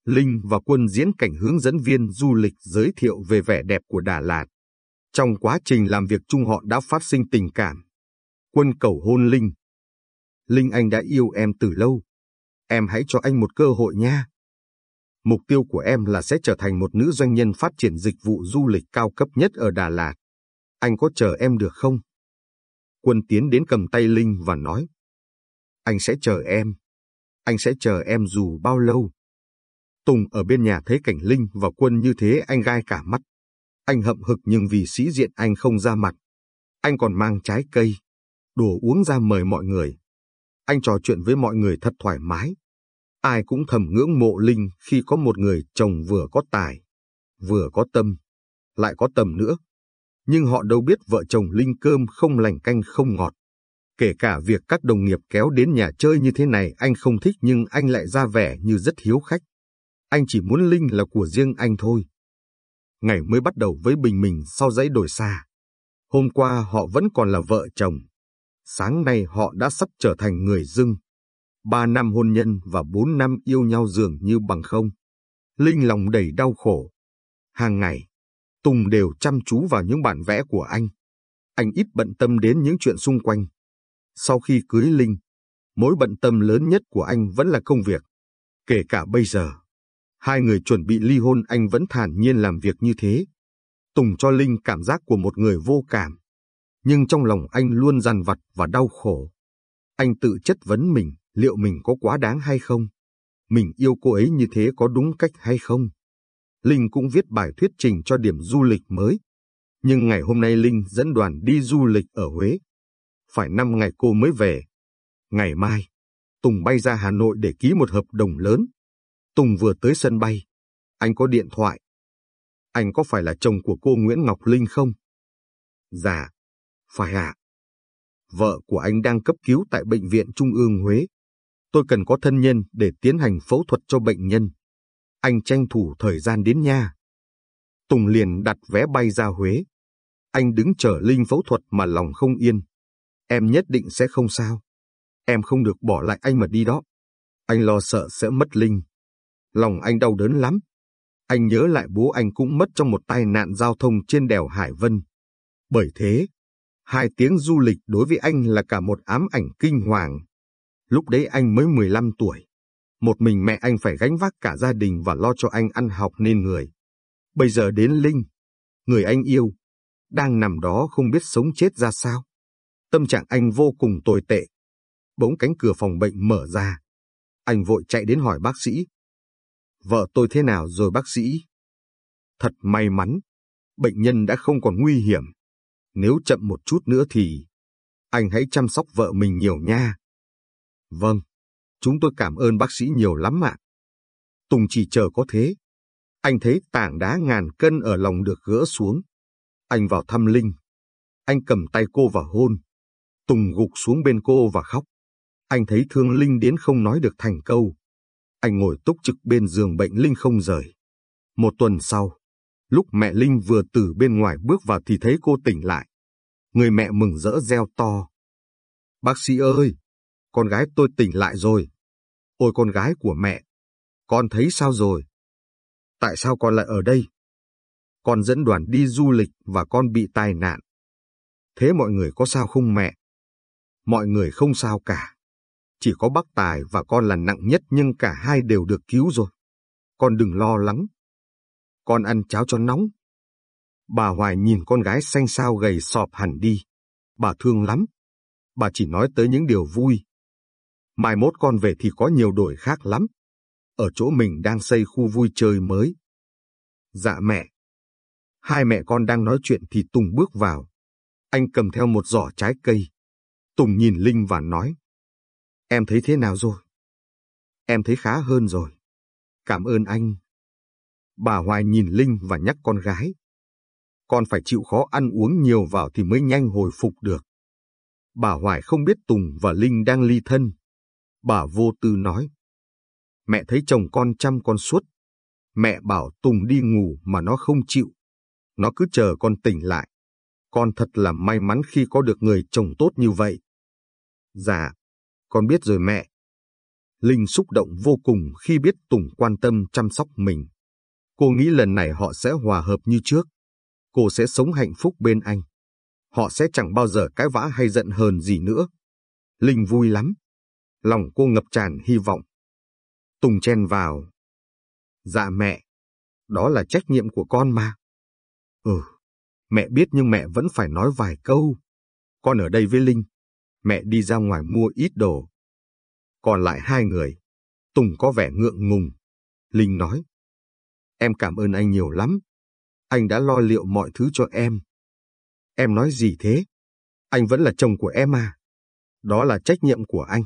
Linh và Quân diễn cảnh hướng dẫn viên du lịch giới thiệu về vẻ đẹp của Đà Lạt. Trong quá trình làm việc chung họ đã phát sinh tình cảm. Quân cầu hôn Linh. Linh anh đã yêu em từ lâu. Em hãy cho anh một cơ hội nha. Mục tiêu của em là sẽ trở thành một nữ doanh nhân phát triển dịch vụ du lịch cao cấp nhất ở Đà Lạt. Anh có chờ em được không? Quân tiến đến cầm tay Linh và nói. Anh sẽ chờ em. Anh sẽ chờ em dù bao lâu. Tùng ở bên nhà thấy cảnh Linh và Quân như thế anh gai cả mắt. Anh hậm hực nhưng vì sĩ diện anh không ra mặt. Anh còn mang trái cây, đồ uống ra mời mọi người. Anh trò chuyện với mọi người thật thoải mái. Ai cũng thầm ngưỡng mộ Linh khi có một người chồng vừa có tài, vừa có tâm, lại có tầm nữa. Nhưng họ đâu biết vợ chồng Linh cơm không lành canh không ngọt. Kể cả việc các đồng nghiệp kéo đến nhà chơi như thế này anh không thích nhưng anh lại ra vẻ như rất hiếu khách. Anh chỉ muốn Linh là của riêng anh thôi. Ngày mới bắt đầu với bình mình sau dãy đổi xa. Hôm qua họ vẫn còn là vợ chồng. Sáng nay họ đã sắp trở thành người dưng. Ba năm hôn nhân và bốn năm yêu nhau dường như bằng không. Linh lòng đầy đau khổ. Hàng ngày, Tùng đều chăm chú vào những bản vẽ của anh. Anh ít bận tâm đến những chuyện xung quanh. Sau khi cưới Linh, mối bận tâm lớn nhất của anh vẫn là công việc. Kể cả bây giờ, hai người chuẩn bị ly hôn anh vẫn thản nhiên làm việc như thế. Tùng cho Linh cảm giác của một người vô cảm. Nhưng trong lòng anh luôn dằn vặt và đau khổ. Anh tự chất vấn mình liệu mình có quá đáng hay không? Mình yêu cô ấy như thế có đúng cách hay không? Linh cũng viết bài thuyết trình cho điểm du lịch mới. Nhưng ngày hôm nay Linh dẫn đoàn đi du lịch ở Huế. Phải năm ngày cô mới về. Ngày mai, Tùng bay ra Hà Nội để ký một hợp đồng lớn. Tùng vừa tới sân bay. Anh có điện thoại. Anh có phải là chồng của cô Nguyễn Ngọc Linh không? Dạ, phải ạ. Vợ của anh đang cấp cứu tại Bệnh viện Trung ương Huế. Tôi cần có thân nhân để tiến hành phẫu thuật cho bệnh nhân. Anh tranh thủ thời gian đến nha. Tùng liền đặt vé bay ra Huế. Anh đứng chờ Linh phẫu thuật mà lòng không yên. Em nhất định sẽ không sao. Em không được bỏ lại anh mà đi đó. Anh lo sợ sẽ mất Linh. Lòng anh đau đớn lắm. Anh nhớ lại bố anh cũng mất trong một tai nạn giao thông trên đèo Hải Vân. Bởi thế, hai tiếng du lịch đối với anh là cả một ám ảnh kinh hoàng. Lúc đấy anh mới 15 tuổi. Một mình mẹ anh phải gánh vác cả gia đình và lo cho anh ăn học nên người. Bây giờ đến Linh, người anh yêu, đang nằm đó không biết sống chết ra sao. Tâm trạng anh vô cùng tồi tệ. Bỗng cánh cửa phòng bệnh mở ra. Anh vội chạy đến hỏi bác sĩ. Vợ tôi thế nào rồi bác sĩ? Thật may mắn, bệnh nhân đã không còn nguy hiểm. Nếu chậm một chút nữa thì... Anh hãy chăm sóc vợ mình nhiều nha. Vâng, chúng tôi cảm ơn bác sĩ nhiều lắm ạ. Tùng chỉ chờ có thế. Anh thấy tảng đá ngàn cân ở lòng được gỡ xuống. Anh vào thăm Linh. Anh cầm tay cô và hôn. Tùng gục xuống bên cô và khóc. Anh thấy thương Linh đến không nói được thành câu. Anh ngồi túc trực bên giường bệnh Linh không rời. Một tuần sau, lúc mẹ Linh vừa từ bên ngoài bước vào thì thấy cô tỉnh lại. Người mẹ mừng rỡ reo to. Bác sĩ ơi, con gái tôi tỉnh lại rồi. Ôi con gái của mẹ, con thấy sao rồi? Tại sao con lại ở đây? Con dẫn đoàn đi du lịch và con bị tai nạn. Thế mọi người có sao không mẹ? Mọi người không sao cả. Chỉ có bác Tài và con là nặng nhất nhưng cả hai đều được cứu rồi. Con đừng lo lắng. Con ăn cháo cho nóng. Bà Hoài nhìn con gái xanh xao gầy sọp hẳn đi. Bà thương lắm. Bà chỉ nói tới những điều vui. Mai mốt con về thì có nhiều đổi khác lắm. Ở chỗ mình đang xây khu vui chơi mới. Dạ mẹ. Hai mẹ con đang nói chuyện thì Tùng bước vào. Anh cầm theo một giỏ trái cây. Tùng nhìn Linh và nói. Em thấy thế nào rồi? Em thấy khá hơn rồi. Cảm ơn anh. Bà Hoài nhìn Linh và nhắc con gái. Con phải chịu khó ăn uống nhiều vào thì mới nhanh hồi phục được. Bà Hoài không biết Tùng và Linh đang ly thân. Bà vô tư nói. Mẹ thấy chồng con chăm con suốt. Mẹ bảo Tùng đi ngủ mà nó không chịu. Nó cứ chờ con tỉnh lại. Con thật là may mắn khi có được người chồng tốt như vậy. Dạ, con biết rồi mẹ. Linh xúc động vô cùng khi biết Tùng quan tâm chăm sóc mình. Cô nghĩ lần này họ sẽ hòa hợp như trước. Cô sẽ sống hạnh phúc bên anh. Họ sẽ chẳng bao giờ cãi vã hay giận hờn gì nữa. Linh vui lắm. Lòng cô ngập tràn hy vọng. Tùng chen vào. Dạ mẹ, đó là trách nhiệm của con mà. Ừ, mẹ biết nhưng mẹ vẫn phải nói vài câu. Con ở đây với Linh, mẹ đi ra ngoài mua ít đồ. Còn lại hai người, Tùng có vẻ ngượng ngùng. Linh nói, em cảm ơn anh nhiều lắm. Anh đã lo liệu mọi thứ cho em. Em nói gì thế? Anh vẫn là chồng của em à? Đó là trách nhiệm của anh.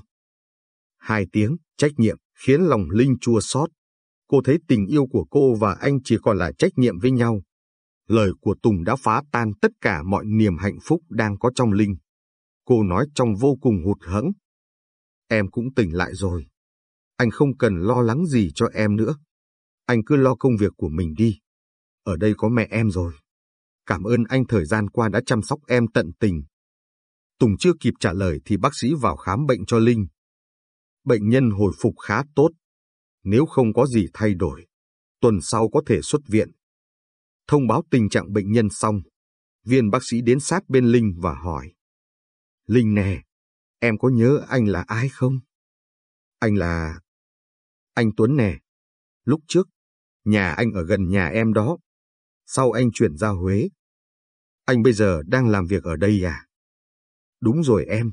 Hai tiếng, trách nhiệm, khiến lòng Linh chua xót. Cô thấy tình yêu của cô và anh chỉ còn là trách nhiệm với nhau. Lời của Tùng đã phá tan tất cả mọi niềm hạnh phúc đang có trong Linh. Cô nói trong vô cùng hụt hẫng. Em cũng tỉnh lại rồi. Anh không cần lo lắng gì cho em nữa. Anh cứ lo công việc của mình đi. Ở đây có mẹ em rồi. Cảm ơn anh thời gian qua đã chăm sóc em tận tình. Tùng chưa kịp trả lời thì bác sĩ vào khám bệnh cho Linh. Bệnh nhân hồi phục khá tốt. Nếu không có gì thay đổi, tuần sau có thể xuất viện. Thông báo tình trạng bệnh nhân xong, viên bác sĩ đến sát bên Linh và hỏi. Linh nè, em có nhớ anh là ai không? Anh là... Anh Tuấn nè. Lúc trước, nhà anh ở gần nhà em đó. Sau anh chuyển ra Huế. Anh bây giờ đang làm việc ở đây à? Đúng rồi em.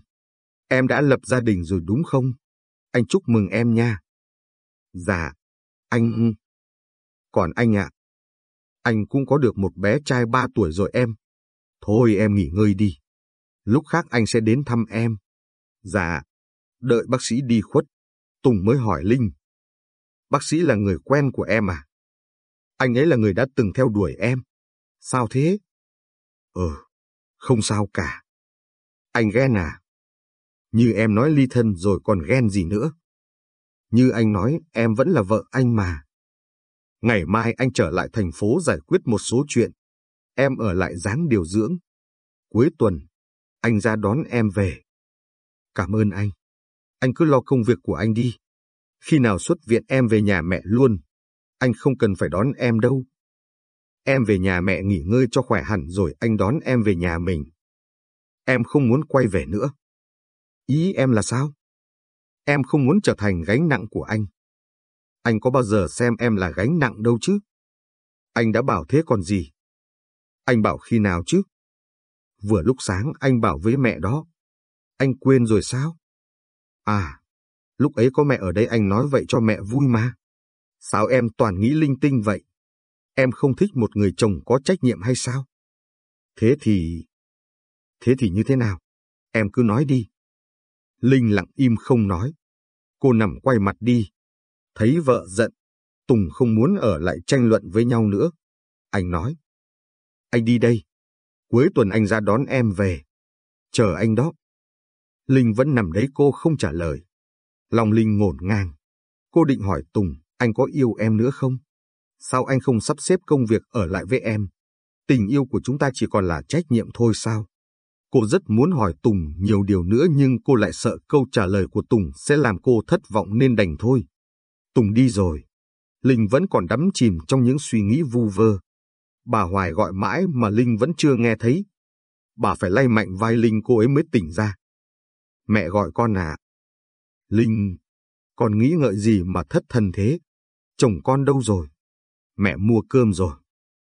Em đã lập gia đình rồi đúng không? Anh chúc mừng em nha. Dạ, anh... Còn anh ạ, anh cũng có được một bé trai ba tuổi rồi em. Thôi em nghỉ ngơi đi. Lúc khác anh sẽ đến thăm em. Dạ, đợi bác sĩ đi khuất, Tùng mới hỏi Linh. Bác sĩ là người quen của em à? Anh ấy là người đã từng theo đuổi em. Sao thế? Ừ, không sao cả. Anh ghen à? Như em nói ly thân rồi còn ghen gì nữa. Như anh nói, em vẫn là vợ anh mà. Ngày mai anh trở lại thành phố giải quyết một số chuyện. Em ở lại dáng điều dưỡng. Cuối tuần, anh ra đón em về. Cảm ơn anh. Anh cứ lo công việc của anh đi. Khi nào xuất viện em về nhà mẹ luôn. Anh không cần phải đón em đâu. Em về nhà mẹ nghỉ ngơi cho khỏe hẳn rồi anh đón em về nhà mình. Em không muốn quay về nữa. Ý em là sao? Em không muốn trở thành gánh nặng của anh. Anh có bao giờ xem em là gánh nặng đâu chứ? Anh đã bảo thế còn gì? Anh bảo khi nào chứ? Vừa lúc sáng anh bảo với mẹ đó. Anh quên rồi sao? À, lúc ấy có mẹ ở đây anh nói vậy cho mẹ vui mà. Sao em toàn nghĩ linh tinh vậy? Em không thích một người chồng có trách nhiệm hay sao? Thế thì... Thế thì như thế nào? Em cứ nói đi. Linh lặng im không nói. Cô nằm quay mặt đi. Thấy vợ giận, Tùng không muốn ở lại tranh luận với nhau nữa. Anh nói. Anh đi đây. Cuối tuần anh ra đón em về. Chờ anh đó. Linh vẫn nằm đấy cô không trả lời. Lòng Linh ngổn ngang. Cô định hỏi Tùng, anh có yêu em nữa không? Sao anh không sắp xếp công việc ở lại với em? Tình yêu của chúng ta chỉ còn là trách nhiệm thôi sao? Cô rất muốn hỏi Tùng nhiều điều nữa nhưng cô lại sợ câu trả lời của Tùng sẽ làm cô thất vọng nên đành thôi. Tùng đi rồi. Linh vẫn còn đắm chìm trong những suy nghĩ vu vơ. Bà Hoài gọi mãi mà Linh vẫn chưa nghe thấy. Bà phải lay mạnh vai Linh cô ấy mới tỉnh ra. Mẹ gọi con à. Linh, con nghĩ ngợi gì mà thất thần thế? Chồng con đâu rồi? Mẹ mua cơm rồi.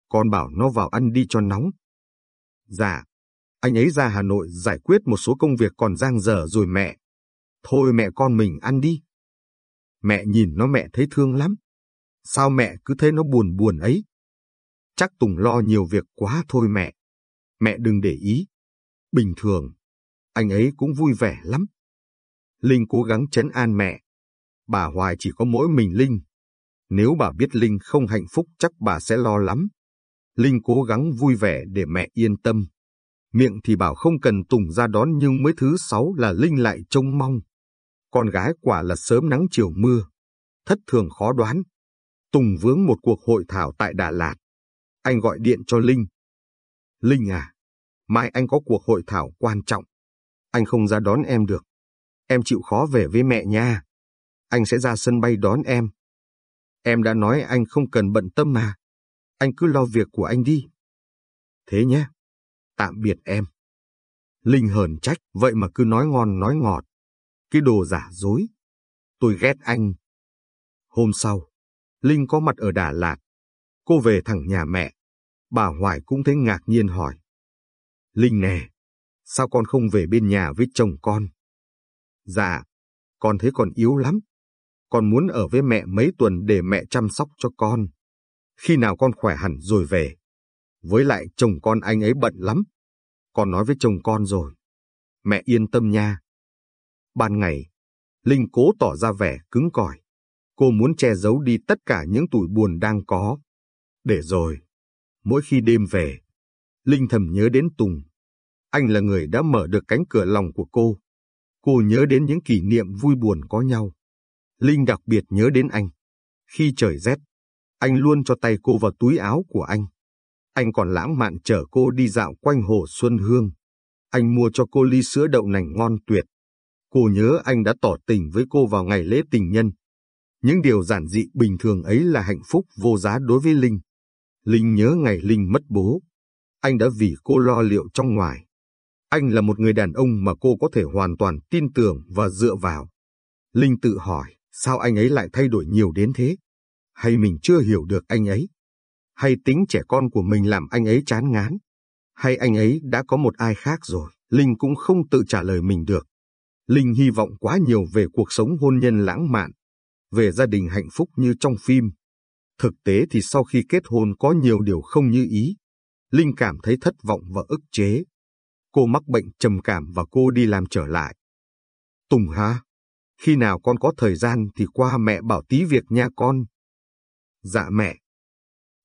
Con bảo nó vào ăn đi cho nóng. Dạ, anh ấy ra Hà Nội giải quyết một số công việc còn giang dở rồi mẹ. Thôi mẹ con mình ăn đi. Mẹ nhìn nó mẹ thấy thương lắm. Sao mẹ cứ thấy nó buồn buồn ấy? Chắc Tùng lo nhiều việc quá thôi mẹ. Mẹ đừng để ý. Bình thường, anh ấy cũng vui vẻ lắm. Linh cố gắng chấn an mẹ. Bà Hoài chỉ có mỗi mình Linh. Nếu bà biết Linh không hạnh phúc chắc bà sẽ lo lắm. Linh cố gắng vui vẻ để mẹ yên tâm. Miệng thì bảo không cần Tùng ra đón nhưng mới thứ sáu là Linh lại trông mong. Con gái quả là sớm nắng chiều mưa. Thất thường khó đoán. Tùng vướng một cuộc hội thảo tại Đà Lạt. Anh gọi điện cho Linh. Linh à, mai anh có cuộc hội thảo quan trọng. Anh không ra đón em được. Em chịu khó về với mẹ nha. Anh sẽ ra sân bay đón em. Em đã nói anh không cần bận tâm mà. Anh cứ lo việc của anh đi. Thế nhé. Tạm biệt em. Linh hờn trách, vậy mà cứ nói ngon nói ngọt. Cái đồ giả dối. Tôi ghét anh. Hôm sau, Linh có mặt ở Đà Lạt. Cô về thẳng nhà mẹ. Bà Hoài cũng thấy ngạc nhiên hỏi. Linh nè, sao con không về bên nhà với chồng con? Dạ, con thấy con yếu lắm. Con muốn ở với mẹ mấy tuần để mẹ chăm sóc cho con. Khi nào con khỏe hẳn rồi về. Với lại chồng con anh ấy bận lắm. Con nói với chồng con rồi. Mẹ yên tâm nha. Ban ngày, Linh cố tỏ ra vẻ cứng cỏi. Cô muốn che giấu đi tất cả những tủi buồn đang có. Để rồi, mỗi khi đêm về, Linh thầm nhớ đến Tùng. Anh là người đã mở được cánh cửa lòng của cô. Cô nhớ đến những kỷ niệm vui buồn có nhau. Linh đặc biệt nhớ đến anh. Khi trời rét, anh luôn cho tay cô vào túi áo của anh. Anh còn lãng mạn chở cô đi dạo quanh hồ Xuân Hương. Anh mua cho cô ly sữa đậu nành ngon tuyệt. Cô nhớ anh đã tỏ tình với cô vào ngày lễ tình nhân. Những điều giản dị bình thường ấy là hạnh phúc vô giá đối với Linh. Linh nhớ ngày Linh mất bố. Anh đã vì cô lo liệu trong ngoài. Anh là một người đàn ông mà cô có thể hoàn toàn tin tưởng và dựa vào. Linh tự hỏi, sao anh ấy lại thay đổi nhiều đến thế? Hay mình chưa hiểu được anh ấy? Hay tính trẻ con của mình làm anh ấy chán ngán? Hay anh ấy đã có một ai khác rồi? Linh cũng không tự trả lời mình được. Linh hy vọng quá nhiều về cuộc sống hôn nhân lãng mạn, về gia đình hạnh phúc như trong phim. Thực tế thì sau khi kết hôn có nhiều điều không như ý. Linh cảm thấy thất vọng và ức chế. Cô mắc bệnh trầm cảm và cô đi làm trở lại. Tùng hả? Khi nào con có thời gian thì qua mẹ bảo tí việc nha con. Dạ mẹ.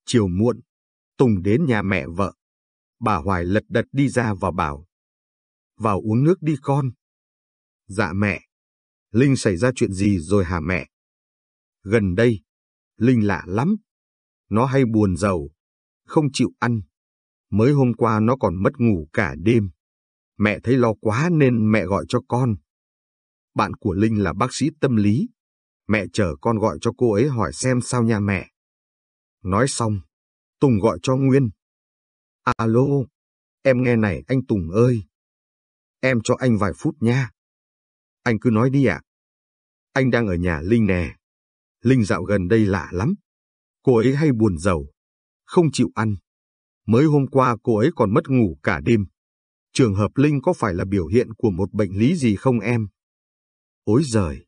Chiều muộn, Tùng đến nhà mẹ vợ. Bà Hoài lật đật đi ra và bảo. Vào uống nước đi con. Dạ mẹ. Linh xảy ra chuyện gì rồi hả mẹ? Gần đây, Linh lạ lắm. Nó hay buồn giàu, không chịu ăn. Mới hôm qua nó còn mất ngủ cả đêm. Mẹ thấy lo quá nên mẹ gọi cho con. Bạn của Linh là bác sĩ tâm lý. Mẹ chờ con gọi cho cô ấy hỏi xem sao nha mẹ. Nói xong, Tùng gọi cho Nguyên. Alo, em nghe này anh Tùng ơi. Em cho anh vài phút nha. Anh cứ nói đi ạ. Anh đang ở nhà Linh nè. Linh dạo gần đây lạ lắm. Cô ấy hay buồn giàu, không chịu ăn. Mới hôm qua cô ấy còn mất ngủ cả đêm. Trường hợp Linh có phải là biểu hiện của một bệnh lý gì không em? Ôi giời,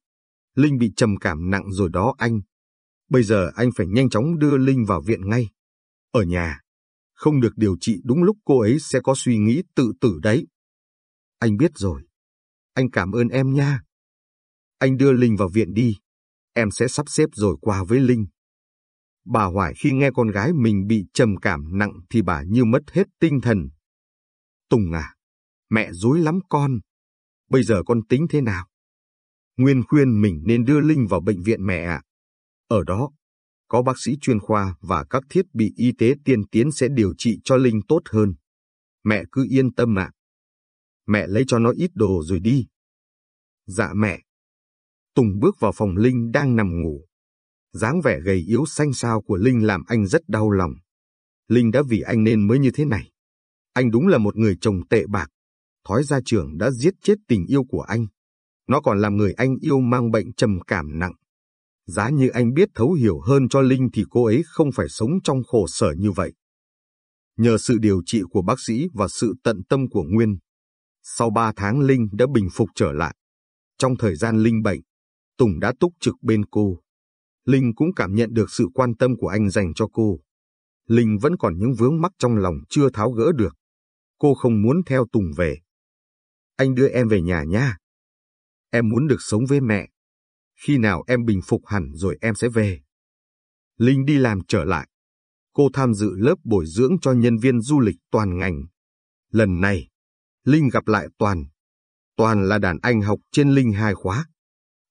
Linh bị trầm cảm nặng rồi đó anh. Bây giờ anh phải nhanh chóng đưa Linh vào viện ngay. Ở nhà, không được điều trị đúng lúc cô ấy sẽ có suy nghĩ tự tử đấy. Anh biết rồi. Anh cảm ơn em nha. Anh đưa Linh vào viện đi. Em sẽ sắp xếp rồi qua với Linh. Bà Hoài khi nghe con gái mình bị trầm cảm nặng thì bà như mất hết tinh thần. Tùng à, mẹ dối lắm con. Bây giờ con tính thế nào? Nguyên khuyên mình nên đưa Linh vào bệnh viện mẹ ạ. Ở đó, có bác sĩ chuyên khoa và các thiết bị y tế tiên tiến sẽ điều trị cho Linh tốt hơn. Mẹ cứ yên tâm ạ. Mẹ lấy cho nó ít đồ rồi đi. Dạ mẹ. Tùng bước vào phòng Linh đang nằm ngủ. dáng vẻ gầy yếu xanh xao của Linh làm anh rất đau lòng. Linh đã vì anh nên mới như thế này. Anh đúng là một người chồng tệ bạc. Thói gia trưởng đã giết chết tình yêu của anh. Nó còn làm người anh yêu mang bệnh trầm cảm nặng. Giá như anh biết thấu hiểu hơn cho Linh thì cô ấy không phải sống trong khổ sở như vậy. Nhờ sự điều trị của bác sĩ và sự tận tâm của Nguyên, sau ba tháng Linh đã bình phục trở lại. Trong thời gian Linh bệnh, Tùng đã túc trực bên cô. Linh cũng cảm nhận được sự quan tâm của anh dành cho cô. Linh vẫn còn những vướng mắc trong lòng chưa tháo gỡ được. Cô không muốn theo Tùng về. Anh đưa em về nhà nha. Em muốn được sống với mẹ. Khi nào em bình phục hẳn rồi em sẽ về. Linh đi làm trở lại. Cô tham dự lớp bồi dưỡng cho nhân viên du lịch toàn ngành. Lần này, Linh gặp lại Toàn. Toàn là đàn anh học trên Linh hai khóa.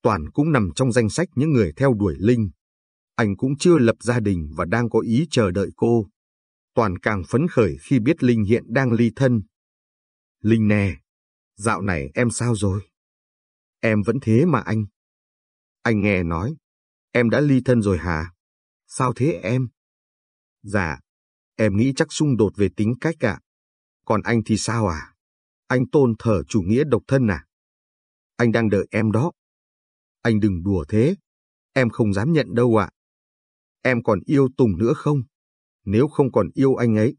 Toàn cũng nằm trong danh sách những người theo đuổi Linh. Anh cũng chưa lập gia đình và đang có ý chờ đợi cô. Toàn càng phấn khởi khi biết Linh hiện đang ly thân. Linh nè, dạo này em sao rồi? Em vẫn thế mà anh. Anh nghe nói, em đã ly thân rồi hả? Sao thế em? Dạ, em nghĩ chắc xung đột về tính cách ạ. Còn anh thì sao à? Anh tôn thờ chủ nghĩa độc thân à? Anh đang đợi em đó. Anh đừng đùa thế. Em không dám nhận đâu ạ. Em còn yêu Tùng nữa không? Nếu không còn yêu anh ấy,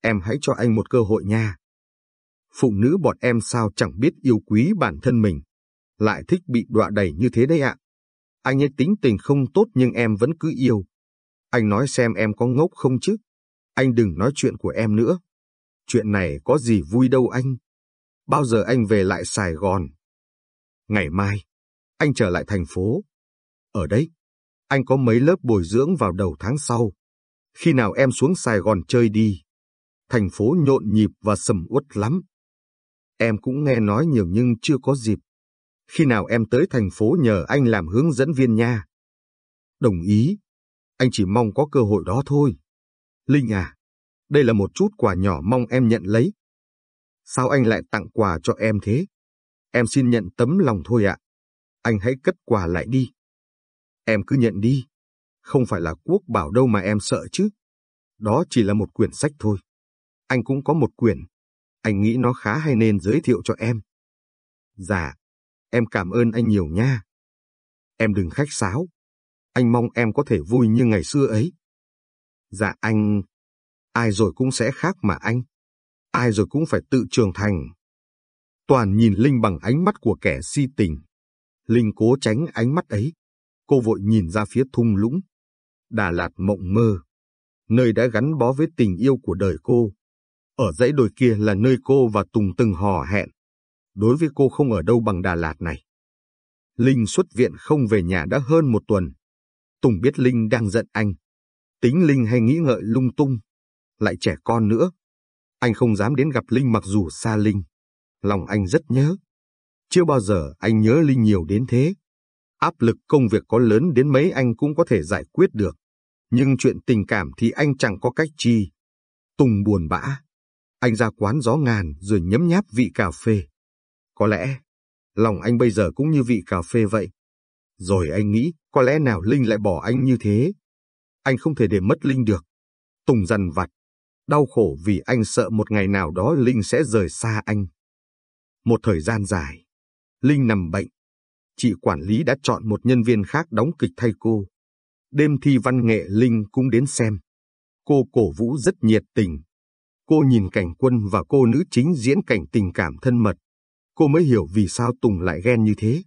em hãy cho anh một cơ hội nha. Phụ nữ bọn em sao chẳng biết yêu quý bản thân mình, lại thích bị đọa đẩy như thế đấy ạ. Anh ấy tính tình không tốt nhưng em vẫn cứ yêu. Anh nói xem em có ngốc không chứ? Anh đừng nói chuyện của em nữa. Chuyện này có gì vui đâu anh. Bao giờ anh về lại Sài Gòn? Ngày mai, anh trở lại thành phố. Ở đây anh có mấy lớp bồi dưỡng vào đầu tháng sau. Khi nào em xuống Sài Gòn chơi đi? Thành phố nhộn nhịp và sầm uất lắm. Em cũng nghe nói nhiều nhưng chưa có dịp. Khi nào em tới thành phố nhờ anh làm hướng dẫn viên nha. Đồng ý. Anh chỉ mong có cơ hội đó thôi. Linh à, đây là một chút quà nhỏ mong em nhận lấy. Sao anh lại tặng quà cho em thế? Em xin nhận tấm lòng thôi ạ. Anh hãy cất quà lại đi. Em cứ nhận đi. Không phải là quốc bảo đâu mà em sợ chứ. Đó chỉ là một quyển sách thôi. Anh cũng có một quyển. Anh nghĩ nó khá hay nên giới thiệu cho em. Dạ, em cảm ơn anh nhiều nha. Em đừng khách sáo. Anh mong em có thể vui như ngày xưa ấy. Dạ anh, ai rồi cũng sẽ khác mà anh. Ai rồi cũng phải tự trưởng thành. Toàn nhìn Linh bằng ánh mắt của kẻ si tình. Linh cố tránh ánh mắt ấy. Cô vội nhìn ra phía thung lũng. Đà Lạt mộng mơ. Nơi đã gắn bó với tình yêu của đời cô. Ở dãy đồi kia là nơi cô và Tùng từng hò hẹn. Đối với cô không ở đâu bằng Đà Lạt này. Linh xuất viện không về nhà đã hơn một tuần. Tùng biết Linh đang giận anh. Tính Linh hay nghĩ ngợi lung tung. Lại trẻ con nữa. Anh không dám đến gặp Linh mặc dù xa Linh. Lòng anh rất nhớ. Chưa bao giờ anh nhớ Linh nhiều đến thế. Áp lực công việc có lớn đến mấy anh cũng có thể giải quyết được. Nhưng chuyện tình cảm thì anh chẳng có cách chi. Tùng buồn bã. Anh ra quán gió ngàn rồi nhấm nháp vị cà phê. Có lẽ, lòng anh bây giờ cũng như vị cà phê vậy. Rồi anh nghĩ, có lẽ nào Linh lại bỏ anh như thế? Anh không thể để mất Linh được. Tùng dằn vặt, đau khổ vì anh sợ một ngày nào đó Linh sẽ rời xa anh. Một thời gian dài, Linh nằm bệnh. Chị quản lý đã chọn một nhân viên khác đóng kịch thay cô. Đêm thi văn nghệ Linh cũng đến xem. Cô cổ vũ rất nhiệt tình. Cô nhìn cảnh quân và cô nữ chính diễn cảnh tình cảm thân mật. Cô mới hiểu vì sao Tùng lại ghen như thế.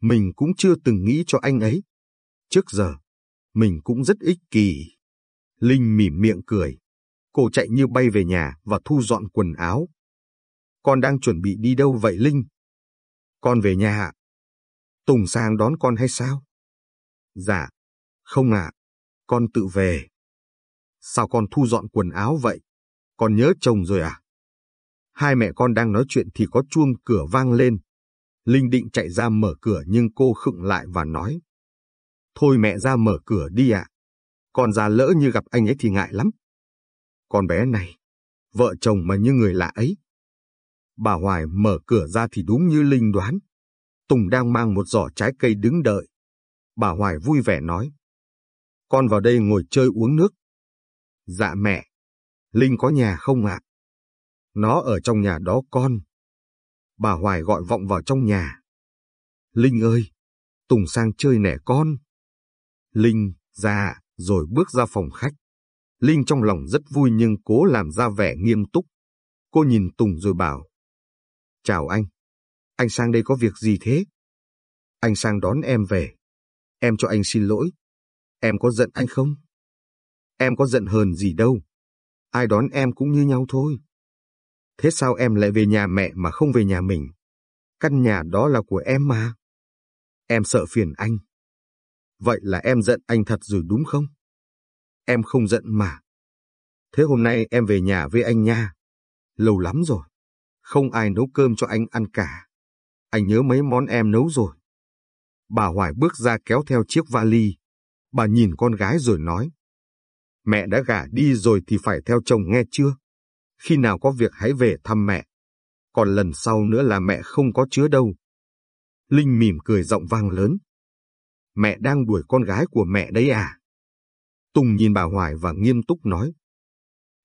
Mình cũng chưa từng nghĩ cho anh ấy. Trước giờ, mình cũng rất ích kỷ. Linh mỉm miệng cười. Cô chạy như bay về nhà và thu dọn quần áo. Con đang chuẩn bị đi đâu vậy Linh? Con về nhà ạ. Tùng sang đón con hay sao? Dạ, không ạ, con tự về. Sao con thu dọn quần áo vậy? Con nhớ chồng rồi à? Hai mẹ con đang nói chuyện thì có chuông cửa vang lên. Linh định chạy ra mở cửa nhưng cô khựng lại và nói. Thôi mẹ ra mở cửa đi ạ. Con ra lỡ như gặp anh ấy thì ngại lắm. Con bé này, vợ chồng mà như người lạ ấy. Bà Hoài mở cửa ra thì đúng như Linh đoán. Tùng đang mang một giỏ trái cây đứng đợi. Bà Hoài vui vẻ nói. Con vào đây ngồi chơi uống nước. Dạ mẹ. Linh có nhà không ạ? Nó ở trong nhà đó con. Bà Hoài gọi vọng vào trong nhà. Linh ơi, Tùng sang chơi nẻ con. Linh, dạ, rồi bước ra phòng khách. Linh trong lòng rất vui nhưng cố làm ra vẻ nghiêm túc. Cô nhìn Tùng rồi bảo. Chào anh. Anh sang đây có việc gì thế? Anh sang đón em về. Em cho anh xin lỗi. Em có giận anh không? Em có giận hờn gì đâu. Ai đón em cũng như nhau thôi. Thế sao em lại về nhà mẹ mà không về nhà mình? Căn nhà đó là của em mà. Em sợ phiền anh. Vậy là em giận anh thật rồi đúng không? Em không giận mà. Thế hôm nay em về nhà với anh nha. Lâu lắm rồi. Không ai nấu cơm cho anh ăn cả. Anh nhớ mấy món em nấu rồi. Bà Hoài bước ra kéo theo chiếc vali. Bà nhìn con gái rồi nói. Mẹ đã gả đi rồi thì phải theo chồng nghe chưa? Khi nào có việc hãy về thăm mẹ. Còn lần sau nữa là mẹ không có chứa đâu. Linh mỉm cười giọng vang lớn. Mẹ đang đuổi con gái của mẹ đấy à? Tùng nhìn bà Hoài và nghiêm túc nói.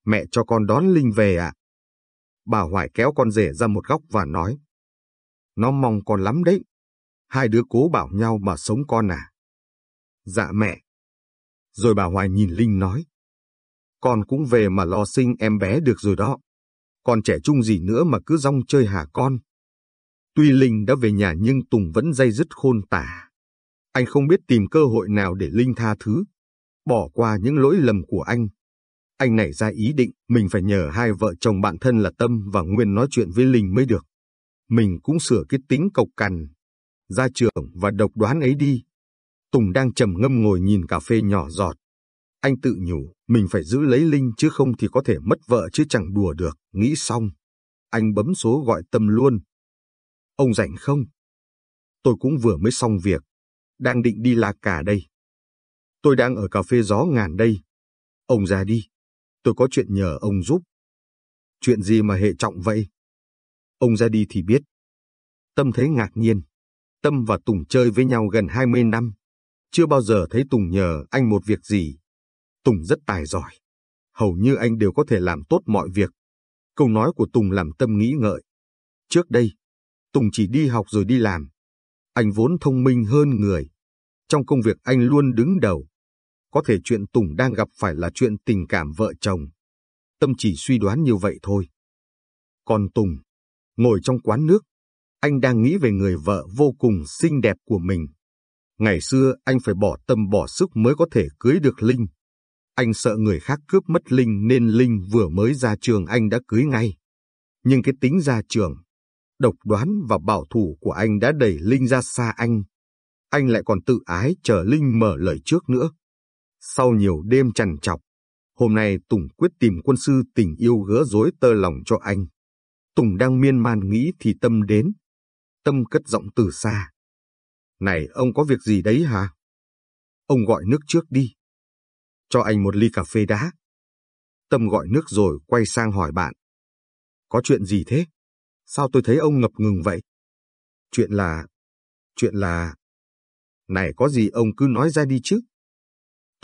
Mẹ cho con đón Linh về ạ. À? Bà Hoài kéo con rể ra một góc và nói. Nó mong con lắm đấy. Hai đứa cố bảo nhau mà sống con à? Dạ mẹ. Rồi bà Hoài nhìn Linh nói. Con cũng về mà lo sinh em bé được rồi đó. Con trẻ trung gì nữa mà cứ rong chơi hả con? Tuy Linh đã về nhà nhưng Tùng vẫn dây dứt khôn tả. Anh không biết tìm cơ hội nào để Linh tha thứ, bỏ qua những lỗi lầm của anh. Anh nảy ra ý định mình phải nhờ hai vợ chồng bạn thân là Tâm và Nguyên nói chuyện với Linh mới được. Mình cũng sửa cái tính cộc cằn, gia trưởng và độc đoán ấy đi. Tùng đang trầm ngâm ngồi nhìn cà phê nhỏ giọt. Anh tự nhủ, mình phải giữ lấy Linh chứ không thì có thể mất vợ chứ chẳng đùa được, nghĩ xong. Anh bấm số gọi Tâm luôn. Ông rảnh không? Tôi cũng vừa mới xong việc, đang định đi La Cả đây. Tôi đang ở cà phê gió ngàn đây. Ông ra đi, tôi có chuyện nhờ ông giúp. Chuyện gì mà hệ trọng vậy? Ông ra đi thì biết. Tâm thấy ngạc nhiên. Tâm và Tùng chơi với nhau gần 20 năm. Chưa bao giờ thấy Tùng nhờ anh một việc gì. Tùng rất tài giỏi. Hầu như anh đều có thể làm tốt mọi việc. Câu nói của Tùng làm Tâm nghĩ ngợi. Trước đây, Tùng chỉ đi học rồi đi làm. Anh vốn thông minh hơn người. Trong công việc anh luôn đứng đầu. Có thể chuyện Tùng đang gặp phải là chuyện tình cảm vợ chồng. Tâm chỉ suy đoán như vậy thôi. Còn Tùng, ngồi trong quán nước, anh đang nghĩ về người vợ vô cùng xinh đẹp của mình. Ngày xưa anh phải bỏ tâm bỏ sức mới có thể cưới được Linh. Anh sợ người khác cướp mất Linh nên Linh vừa mới ra trường anh đã cưới ngay. Nhưng cái tính ra trường, độc đoán và bảo thủ của anh đã đẩy Linh ra xa anh. Anh lại còn tự ái chờ Linh mở lời trước nữa. Sau nhiều đêm trằn trọc, hôm nay Tùng quyết tìm quân sư tình yêu gỡ rối tơ lòng cho anh. Tùng đang miên man nghĩ thì tâm đến. Tâm cất giọng từ xa. Này, ông có việc gì đấy hả? Ông gọi nước trước đi. Cho anh một ly cà phê đá. Tâm gọi nước rồi quay sang hỏi bạn. Có chuyện gì thế? Sao tôi thấy ông ngập ngừng vậy? Chuyện là... Chuyện là... Này có gì ông cứ nói ra đi chứ.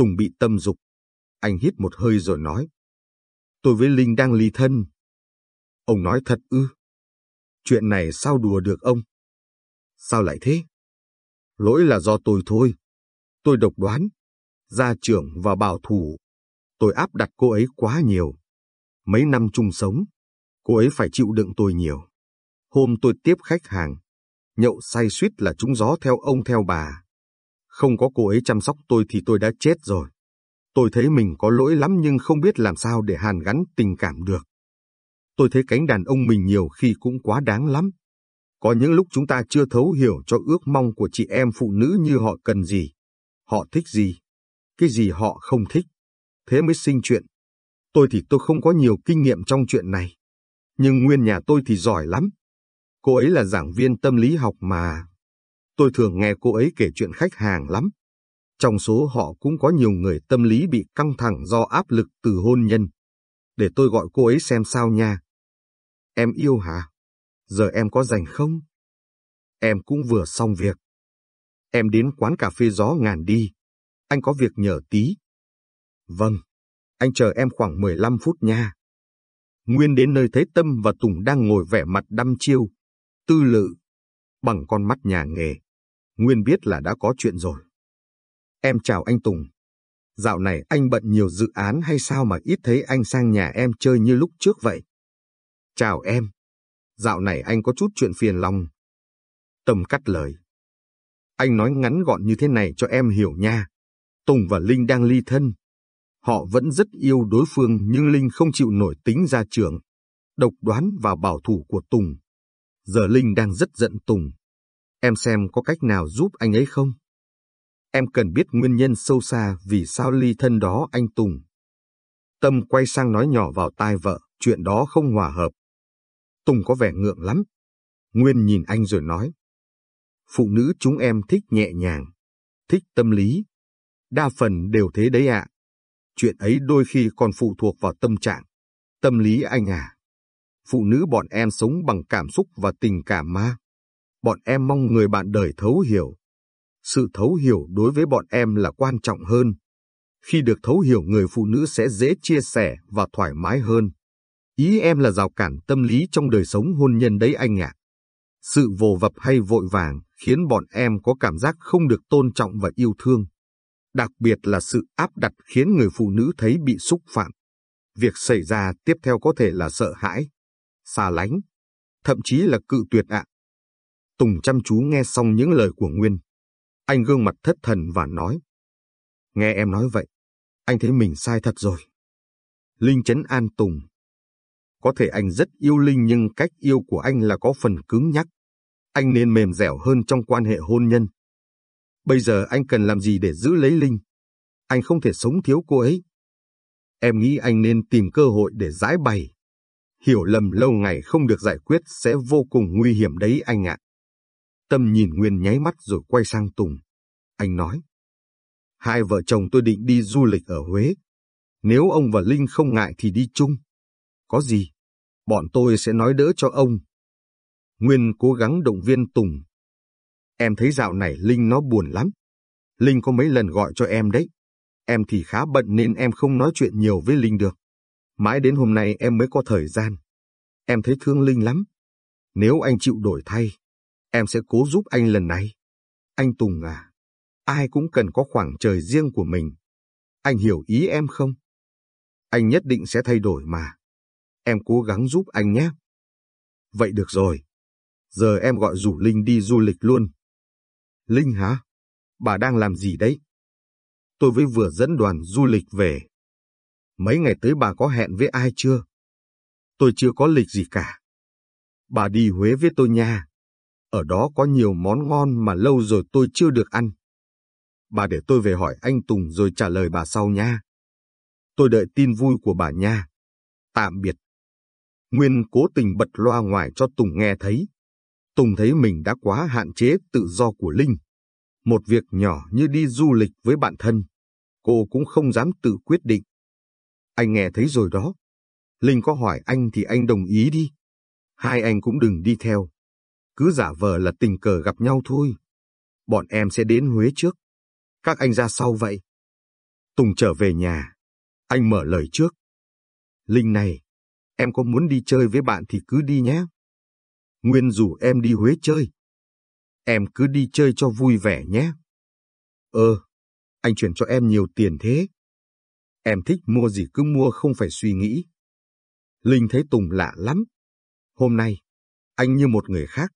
Tùng bị tâm dục. Anh hít một hơi rồi nói. Tôi với Linh đang ly thân. Ông nói thật ư. Chuyện này sao đùa được ông? Sao lại thế? Lỗi là do tôi thôi. Tôi độc đoán, gia trưởng và bảo thủ. Tôi áp đặt cô ấy quá nhiều. Mấy năm chung sống, cô ấy phải chịu đựng tôi nhiều. Hôm tôi tiếp khách hàng, nhậu say suýt là trúng gió theo ông theo bà. Không có cô ấy chăm sóc tôi thì tôi đã chết rồi. Tôi thấy mình có lỗi lắm nhưng không biết làm sao để hàn gắn tình cảm được. Tôi thấy cánh đàn ông mình nhiều khi cũng quá đáng lắm. Có những lúc chúng ta chưa thấu hiểu cho ước mong của chị em phụ nữ như họ cần gì, họ thích gì, cái gì họ không thích. Thế mới sinh chuyện. Tôi thì tôi không có nhiều kinh nghiệm trong chuyện này. Nhưng nguyên nhà tôi thì giỏi lắm. Cô ấy là giảng viên tâm lý học mà. Tôi thường nghe cô ấy kể chuyện khách hàng lắm. Trong số họ cũng có nhiều người tâm lý bị căng thẳng do áp lực từ hôn nhân. Để tôi gọi cô ấy xem sao nha. Em yêu hả? Giờ em có rảnh không? Em cũng vừa xong việc. Em đến quán cà phê gió ngàn đi. Anh có việc nhờ tí. Vâng, anh chờ em khoảng 15 phút nha. Nguyên đến nơi thấy Tâm và Tùng đang ngồi vẻ mặt đăm chiêu, tư lự, bằng con mắt nhà nghề. Nguyên biết là đã có chuyện rồi. Em chào anh Tùng. Dạo này anh bận nhiều dự án hay sao mà ít thấy anh sang nhà em chơi như lúc trước vậy? Chào em. Dạo này anh có chút chuyện phiền lòng. Tâm cắt lời. Anh nói ngắn gọn như thế này cho em hiểu nha. Tùng và Linh đang ly thân. Họ vẫn rất yêu đối phương nhưng Linh không chịu nổi tính ra trường, độc đoán và bảo thủ của Tùng. Giờ Linh đang rất giận Tùng. Em xem có cách nào giúp anh ấy không? Em cần biết nguyên nhân sâu xa vì sao ly thân đó anh Tùng. Tâm quay sang nói nhỏ vào tai vợ, chuyện đó không hòa hợp. Tùng có vẻ ngượng lắm. Nguyên nhìn anh rồi nói. Phụ nữ chúng em thích nhẹ nhàng, thích tâm lý. Đa phần đều thế đấy ạ. Chuyện ấy đôi khi còn phụ thuộc vào tâm trạng, tâm lý anh à. Phụ nữ bọn em sống bằng cảm xúc và tình cảm mà. Bọn em mong người bạn đời thấu hiểu. Sự thấu hiểu đối với bọn em là quan trọng hơn. Khi được thấu hiểu người phụ nữ sẽ dễ chia sẻ và thoải mái hơn. Ý em là rào cản tâm lý trong đời sống hôn nhân đấy anh ạ. Sự vồ vập hay vội vàng khiến bọn em có cảm giác không được tôn trọng và yêu thương. Đặc biệt là sự áp đặt khiến người phụ nữ thấy bị xúc phạm. Việc xảy ra tiếp theo có thể là sợ hãi, xa lánh, thậm chí là cự tuyệt ạ. Tùng chăm chú nghe xong những lời của Nguyên. Anh gương mặt thất thần và nói. Nghe em nói vậy, anh thấy mình sai thật rồi. Linh chấn an Tùng. Có thể anh rất yêu Linh nhưng cách yêu của anh là có phần cứng nhắc. Anh nên mềm dẻo hơn trong quan hệ hôn nhân. Bây giờ anh cần làm gì để giữ lấy Linh? Anh không thể sống thiếu cô ấy. Em nghĩ anh nên tìm cơ hội để giải bày. Hiểu lầm lâu ngày không được giải quyết sẽ vô cùng nguy hiểm đấy anh ạ. Tâm nhìn Nguyên nháy mắt rồi quay sang Tùng. Anh nói. Hai vợ chồng tôi định đi du lịch ở Huế. Nếu ông và Linh không ngại thì đi chung. Có gì? Bọn tôi sẽ nói đỡ cho ông. Nguyên cố gắng động viên Tùng. Em thấy dạo này Linh nó buồn lắm. Linh có mấy lần gọi cho em đấy. Em thì khá bận nên em không nói chuyện nhiều với Linh được. Mãi đến hôm nay em mới có thời gian. Em thấy thương Linh lắm. Nếu anh chịu đổi thay, em sẽ cố giúp anh lần này. Anh Tùng à, ai cũng cần có khoảng trời riêng của mình. Anh hiểu ý em không? Anh nhất định sẽ thay đổi mà. Em cố gắng giúp anh nhé. Vậy được rồi. Giờ em gọi rủ Linh đi du lịch luôn. Linh hả? Bà đang làm gì đấy? Tôi mới vừa dẫn đoàn du lịch về. Mấy ngày tới bà có hẹn với ai chưa? Tôi chưa có lịch gì cả. Bà đi Huế với tôi nha. Ở đó có nhiều món ngon mà lâu rồi tôi chưa được ăn. Bà để tôi về hỏi anh Tùng rồi trả lời bà sau nha. Tôi đợi tin vui của bà nha. Tạm biệt. Nguyên cố tình bật loa ngoài cho Tùng nghe thấy. Tùng thấy mình đã quá hạn chế tự do của Linh. Một việc nhỏ như đi du lịch với bạn thân, cô cũng không dám tự quyết định. Anh nghe thấy rồi đó. Linh có hỏi anh thì anh đồng ý đi. Hai anh cũng đừng đi theo. Cứ giả vờ là tình cờ gặp nhau thôi. Bọn em sẽ đến Huế trước. Các anh ra sau vậy. Tùng trở về nhà. Anh mở lời trước. Linh này, em có muốn đi chơi với bạn thì cứ đi nhé. Nguyên rủ em đi Huế chơi. Em cứ đi chơi cho vui vẻ nhé. Ờ, anh chuyển cho em nhiều tiền thế. Em thích mua gì cứ mua không phải suy nghĩ. Linh thấy Tùng lạ lắm. Hôm nay, anh như một người khác.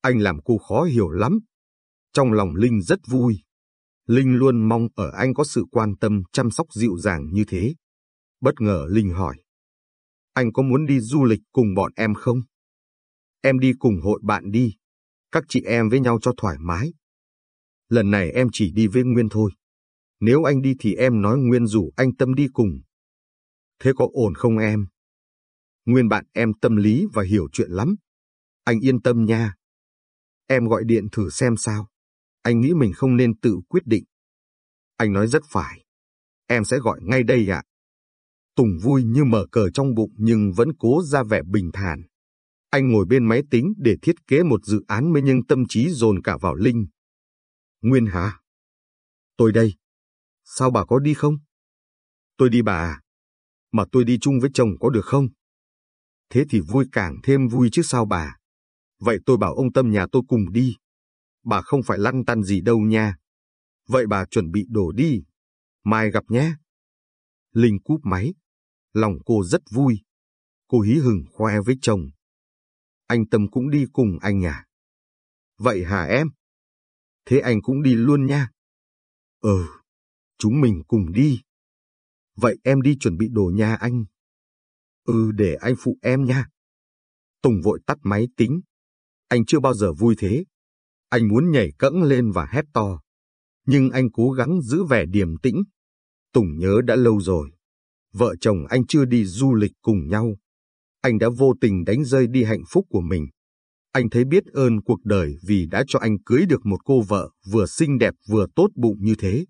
Anh làm cô khó hiểu lắm. Trong lòng Linh rất vui. Linh luôn mong ở anh có sự quan tâm chăm sóc dịu dàng như thế. Bất ngờ Linh hỏi. Anh có muốn đi du lịch cùng bọn em không? Em đi cùng hội bạn đi. Các chị em với nhau cho thoải mái. Lần này em chỉ đi với Nguyên thôi. Nếu anh đi thì em nói Nguyên rủ anh Tâm đi cùng. Thế có ổn không em? Nguyên bạn, em tâm lý và hiểu chuyện lắm. Anh yên tâm nha. Em gọi điện thử xem sao. Anh nghĩ mình không nên tự quyết định. Anh nói rất phải. Em sẽ gọi ngay đây ạ. Tùng vui như mở cờ trong bụng nhưng vẫn cố ra vẻ bình thản. Anh ngồi bên máy tính để thiết kế một dự án mới nhưng tâm trí dồn cả vào Linh. Nguyên hả? Tôi đây. Sao bà có đi không? Tôi đi bà à? Mà tôi đi chung với chồng có được không? Thế thì vui càng thêm vui chứ sao bà? Vậy tôi bảo ông Tâm nhà tôi cùng đi. Bà không phải lăn tăn gì đâu nha. Vậy bà chuẩn bị đồ đi. Mai gặp nhé. Linh cúp máy. Lòng cô rất vui. Cô hí hừng khoe với chồng. Anh Tâm cũng đi cùng anh à? Vậy hả em? Thế anh cũng đi luôn nha. Ừ, chúng mình cùng đi. Vậy em đi chuẩn bị đồ nha anh. Ừ để anh phụ em nha. Tùng vội tắt máy tính. Anh chưa bao giờ vui thế. Anh muốn nhảy cẫng lên và hét to. Nhưng anh cố gắng giữ vẻ điềm tĩnh. Tùng nhớ đã lâu rồi. Vợ chồng anh chưa đi du lịch cùng nhau. Anh đã vô tình đánh rơi đi hạnh phúc của mình. Anh thấy biết ơn cuộc đời vì đã cho anh cưới được một cô vợ vừa xinh đẹp vừa tốt bụng như thế.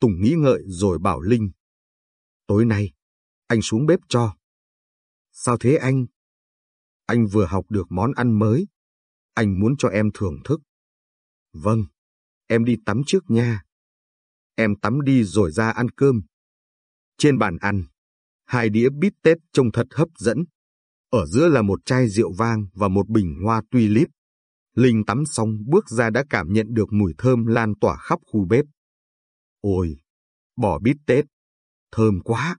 Tùng nghĩ ngợi rồi bảo Linh. Tối nay, anh xuống bếp cho. Sao thế anh? Anh vừa học được món ăn mới. Anh muốn cho em thưởng thức. Vâng, em đi tắm trước nha. Em tắm đi rồi ra ăn cơm. Trên bàn ăn, hai đĩa bít tết trông thật hấp dẫn. Ở giữa là một chai rượu vang và một bình hoa tulip. Linh tắm xong bước ra đã cảm nhận được mùi thơm lan tỏa khắp khu bếp. Ôi, bò bít tết, thơm quá.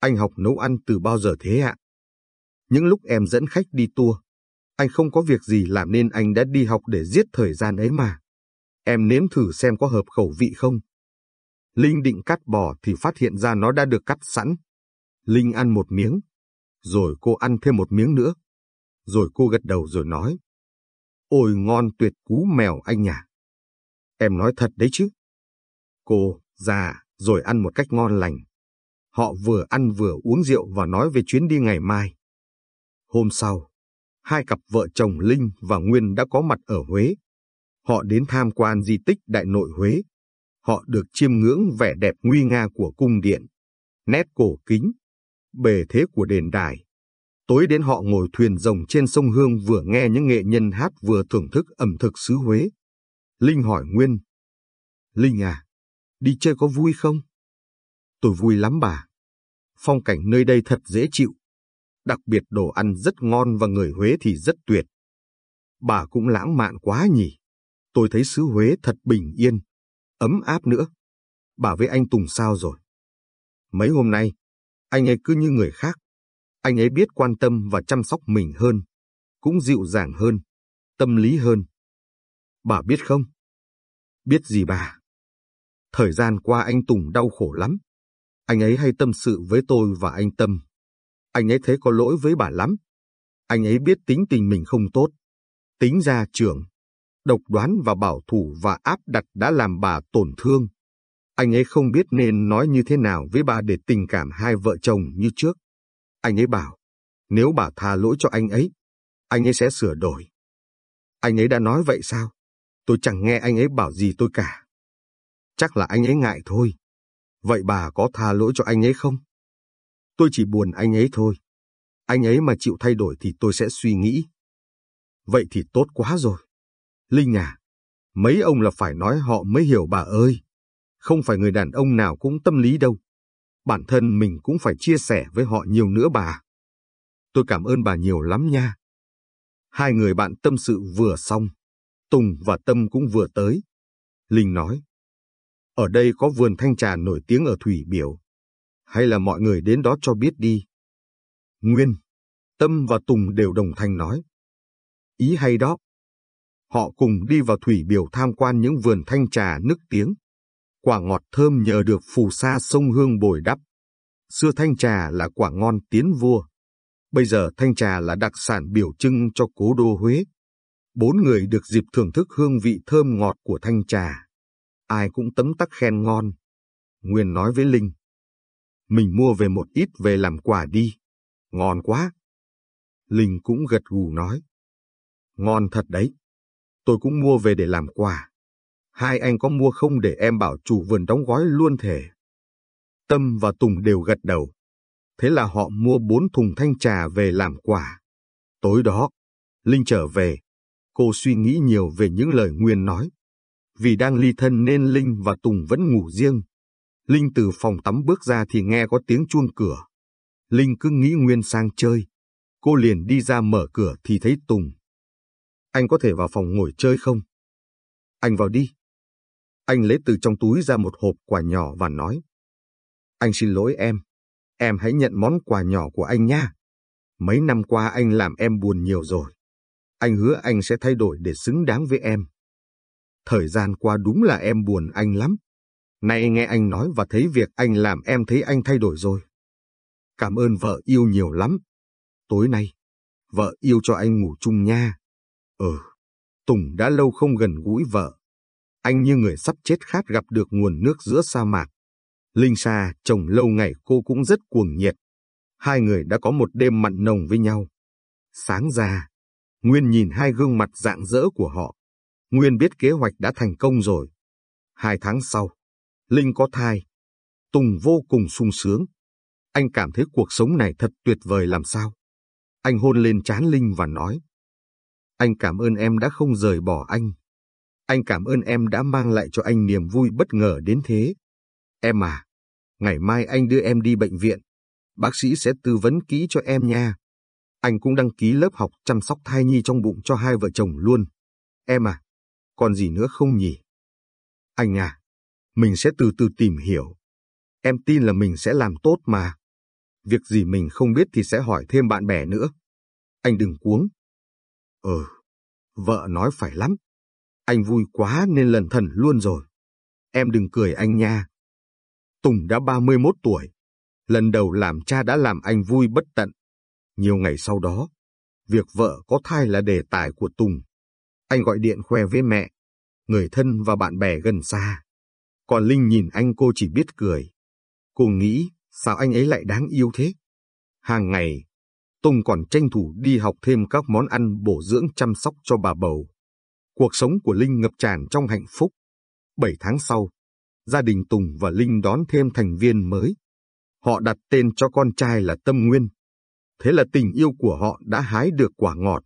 Anh học nấu ăn từ bao giờ thế ạ? Những lúc em dẫn khách đi tour, anh không có việc gì làm nên anh đã đi học để giết thời gian ấy mà. Em nếm thử xem có hợp khẩu vị không. Linh định cắt bò thì phát hiện ra nó đã được cắt sẵn. Linh ăn một miếng, rồi cô ăn thêm một miếng nữa. Rồi cô gật đầu rồi nói. Ôi ngon tuyệt cú mèo anh nhỉ. Em nói thật đấy chứ. Cô, già, rồi ăn một cách ngon lành. Họ vừa ăn vừa uống rượu và nói về chuyến đi ngày mai. Hôm sau, hai cặp vợ chồng Linh và Nguyên đã có mặt ở Huế. Họ đến tham quan di tích Đại Nội Huế. Họ được chiêm ngưỡng vẻ đẹp nguy nga của cung điện, nét cổ kính, bề thế của đền đài. Tối đến họ ngồi thuyền rồng trên sông Hương vừa nghe những nghệ nhân hát vừa thưởng thức ẩm thực xứ Huế. Linh hỏi Nguyên. Linh à, đi chơi có vui không? Tôi vui lắm bà. Phong cảnh nơi đây thật dễ chịu. Đặc biệt đồ ăn rất ngon và người Huế thì rất tuyệt. Bà cũng lãng mạn quá nhỉ. Tôi thấy xứ Huế thật bình yên, ấm áp nữa. Bà với anh Tùng sao rồi? Mấy hôm nay, anh ấy cứ như người khác. Anh ấy biết quan tâm và chăm sóc mình hơn, cũng dịu dàng hơn, tâm lý hơn. Bà biết không? Biết gì bà? Thời gian qua anh Tùng đau khổ lắm. Anh ấy hay tâm sự với tôi và anh Tâm. Anh ấy thấy có lỗi với bà lắm. Anh ấy biết tính tình mình không tốt. Tính ra trưởng, độc đoán và bảo thủ và áp đặt đã làm bà tổn thương. Anh ấy không biết nên nói như thế nào với bà để tình cảm hai vợ chồng như trước. Anh ấy bảo, nếu bà tha lỗi cho anh ấy, anh ấy sẽ sửa đổi. Anh ấy đã nói vậy sao? Tôi chẳng nghe anh ấy bảo gì tôi cả. Chắc là anh ấy ngại thôi. Vậy bà có tha lỗi cho anh ấy không? Tôi chỉ buồn anh ấy thôi. Anh ấy mà chịu thay đổi thì tôi sẽ suy nghĩ. Vậy thì tốt quá rồi. Linh à, mấy ông là phải nói họ mới hiểu bà ơi. Không phải người đàn ông nào cũng tâm lý đâu. Bản thân mình cũng phải chia sẻ với họ nhiều nữa bà. Tôi cảm ơn bà nhiều lắm nha. Hai người bạn tâm sự vừa xong. Tùng và Tâm cũng vừa tới. Linh nói. Ở đây có vườn thanh trà nổi tiếng ở Thủy Biểu. Hay là mọi người đến đó cho biết đi. Nguyên, Tâm và Tùng đều đồng thanh nói. Ý hay đó. Họ cùng đi vào Thủy Biểu tham quan những vườn thanh trà nức tiếng. Quả ngọt thơm nhờ được phù sa sông Hương bồi đắp. Xưa thanh trà là quả ngon tiến vua. Bây giờ thanh trà là đặc sản biểu trưng cho cố đô Huế. Bốn người được dịp thưởng thức hương vị thơm ngọt của thanh trà. Ai cũng tấm tắc khen ngon. Nguyên nói với Linh. Mình mua về một ít về làm quà đi. Ngon quá. Linh cũng gật gù nói. Ngon thật đấy. Tôi cũng mua về để làm quà. Hai anh có mua không để em bảo chủ vườn đóng gói luôn thể. Tâm và Tùng đều gật đầu. Thế là họ mua bốn thùng thanh trà về làm quà. Tối đó, Linh trở về. Cô suy nghĩ nhiều về những lời Nguyên nói. Vì đang ly thân nên Linh và Tùng vẫn ngủ riêng. Linh từ phòng tắm bước ra thì nghe có tiếng chuông cửa. Linh cứ nghĩ Nguyên sang chơi. Cô liền đi ra mở cửa thì thấy Tùng. Anh có thể vào phòng ngồi chơi không? Anh vào đi. Anh lấy từ trong túi ra một hộp quà nhỏ và nói. Anh xin lỗi em. Em hãy nhận món quà nhỏ của anh nha. Mấy năm qua anh làm em buồn nhiều rồi. Anh hứa anh sẽ thay đổi để xứng đáng với em. Thời gian qua đúng là em buồn anh lắm. Nay nghe anh nói và thấy việc anh làm em thấy anh thay đổi rồi. Cảm ơn vợ yêu nhiều lắm. Tối nay, vợ yêu cho anh ngủ chung nha. Ừ, Tùng đã lâu không gần gũi vợ. Anh như người sắp chết khát gặp được nguồn nước giữa sa mạc. Linh Sa chồng lâu ngày cô cũng rất cuồng nhiệt. Hai người đã có một đêm mặn nồng với nhau. Sáng ra, Nguyên nhìn hai gương mặt dạng dỡ của họ. Nguyên biết kế hoạch đã thành công rồi. Hai tháng sau, Linh có thai. Tùng vô cùng sung sướng. Anh cảm thấy cuộc sống này thật tuyệt vời làm sao. Anh hôn lên trán Linh và nói. Anh cảm ơn em đã không rời bỏ anh. Anh cảm ơn em đã mang lại cho anh niềm vui bất ngờ đến thế. Em à, ngày mai anh đưa em đi bệnh viện. Bác sĩ sẽ tư vấn kỹ cho em nha. Anh cũng đăng ký lớp học chăm sóc thai nhi trong bụng cho hai vợ chồng luôn. Em à, còn gì nữa không nhỉ? Anh à, mình sẽ từ từ tìm hiểu. Em tin là mình sẽ làm tốt mà. Việc gì mình không biết thì sẽ hỏi thêm bạn bè nữa. Anh đừng cuống. Ừ, vợ nói phải lắm. Anh vui quá nên lần thần luôn rồi. Em đừng cười anh nha. Tùng đã 31 tuổi. Lần đầu làm cha đã làm anh vui bất tận. Nhiều ngày sau đó, việc vợ có thai là đề tài của Tùng. Anh gọi điện khoe với mẹ, người thân và bạn bè gần xa. Còn Linh nhìn anh cô chỉ biết cười. Cô nghĩ sao anh ấy lại đáng yêu thế? Hàng ngày, Tùng còn tranh thủ đi học thêm các món ăn bổ dưỡng chăm sóc cho bà bầu. Cuộc sống của Linh ngập tràn trong hạnh phúc. Bảy tháng sau, gia đình Tùng và Linh đón thêm thành viên mới. Họ đặt tên cho con trai là Tâm Nguyên. Thế là tình yêu của họ đã hái được quả ngọt.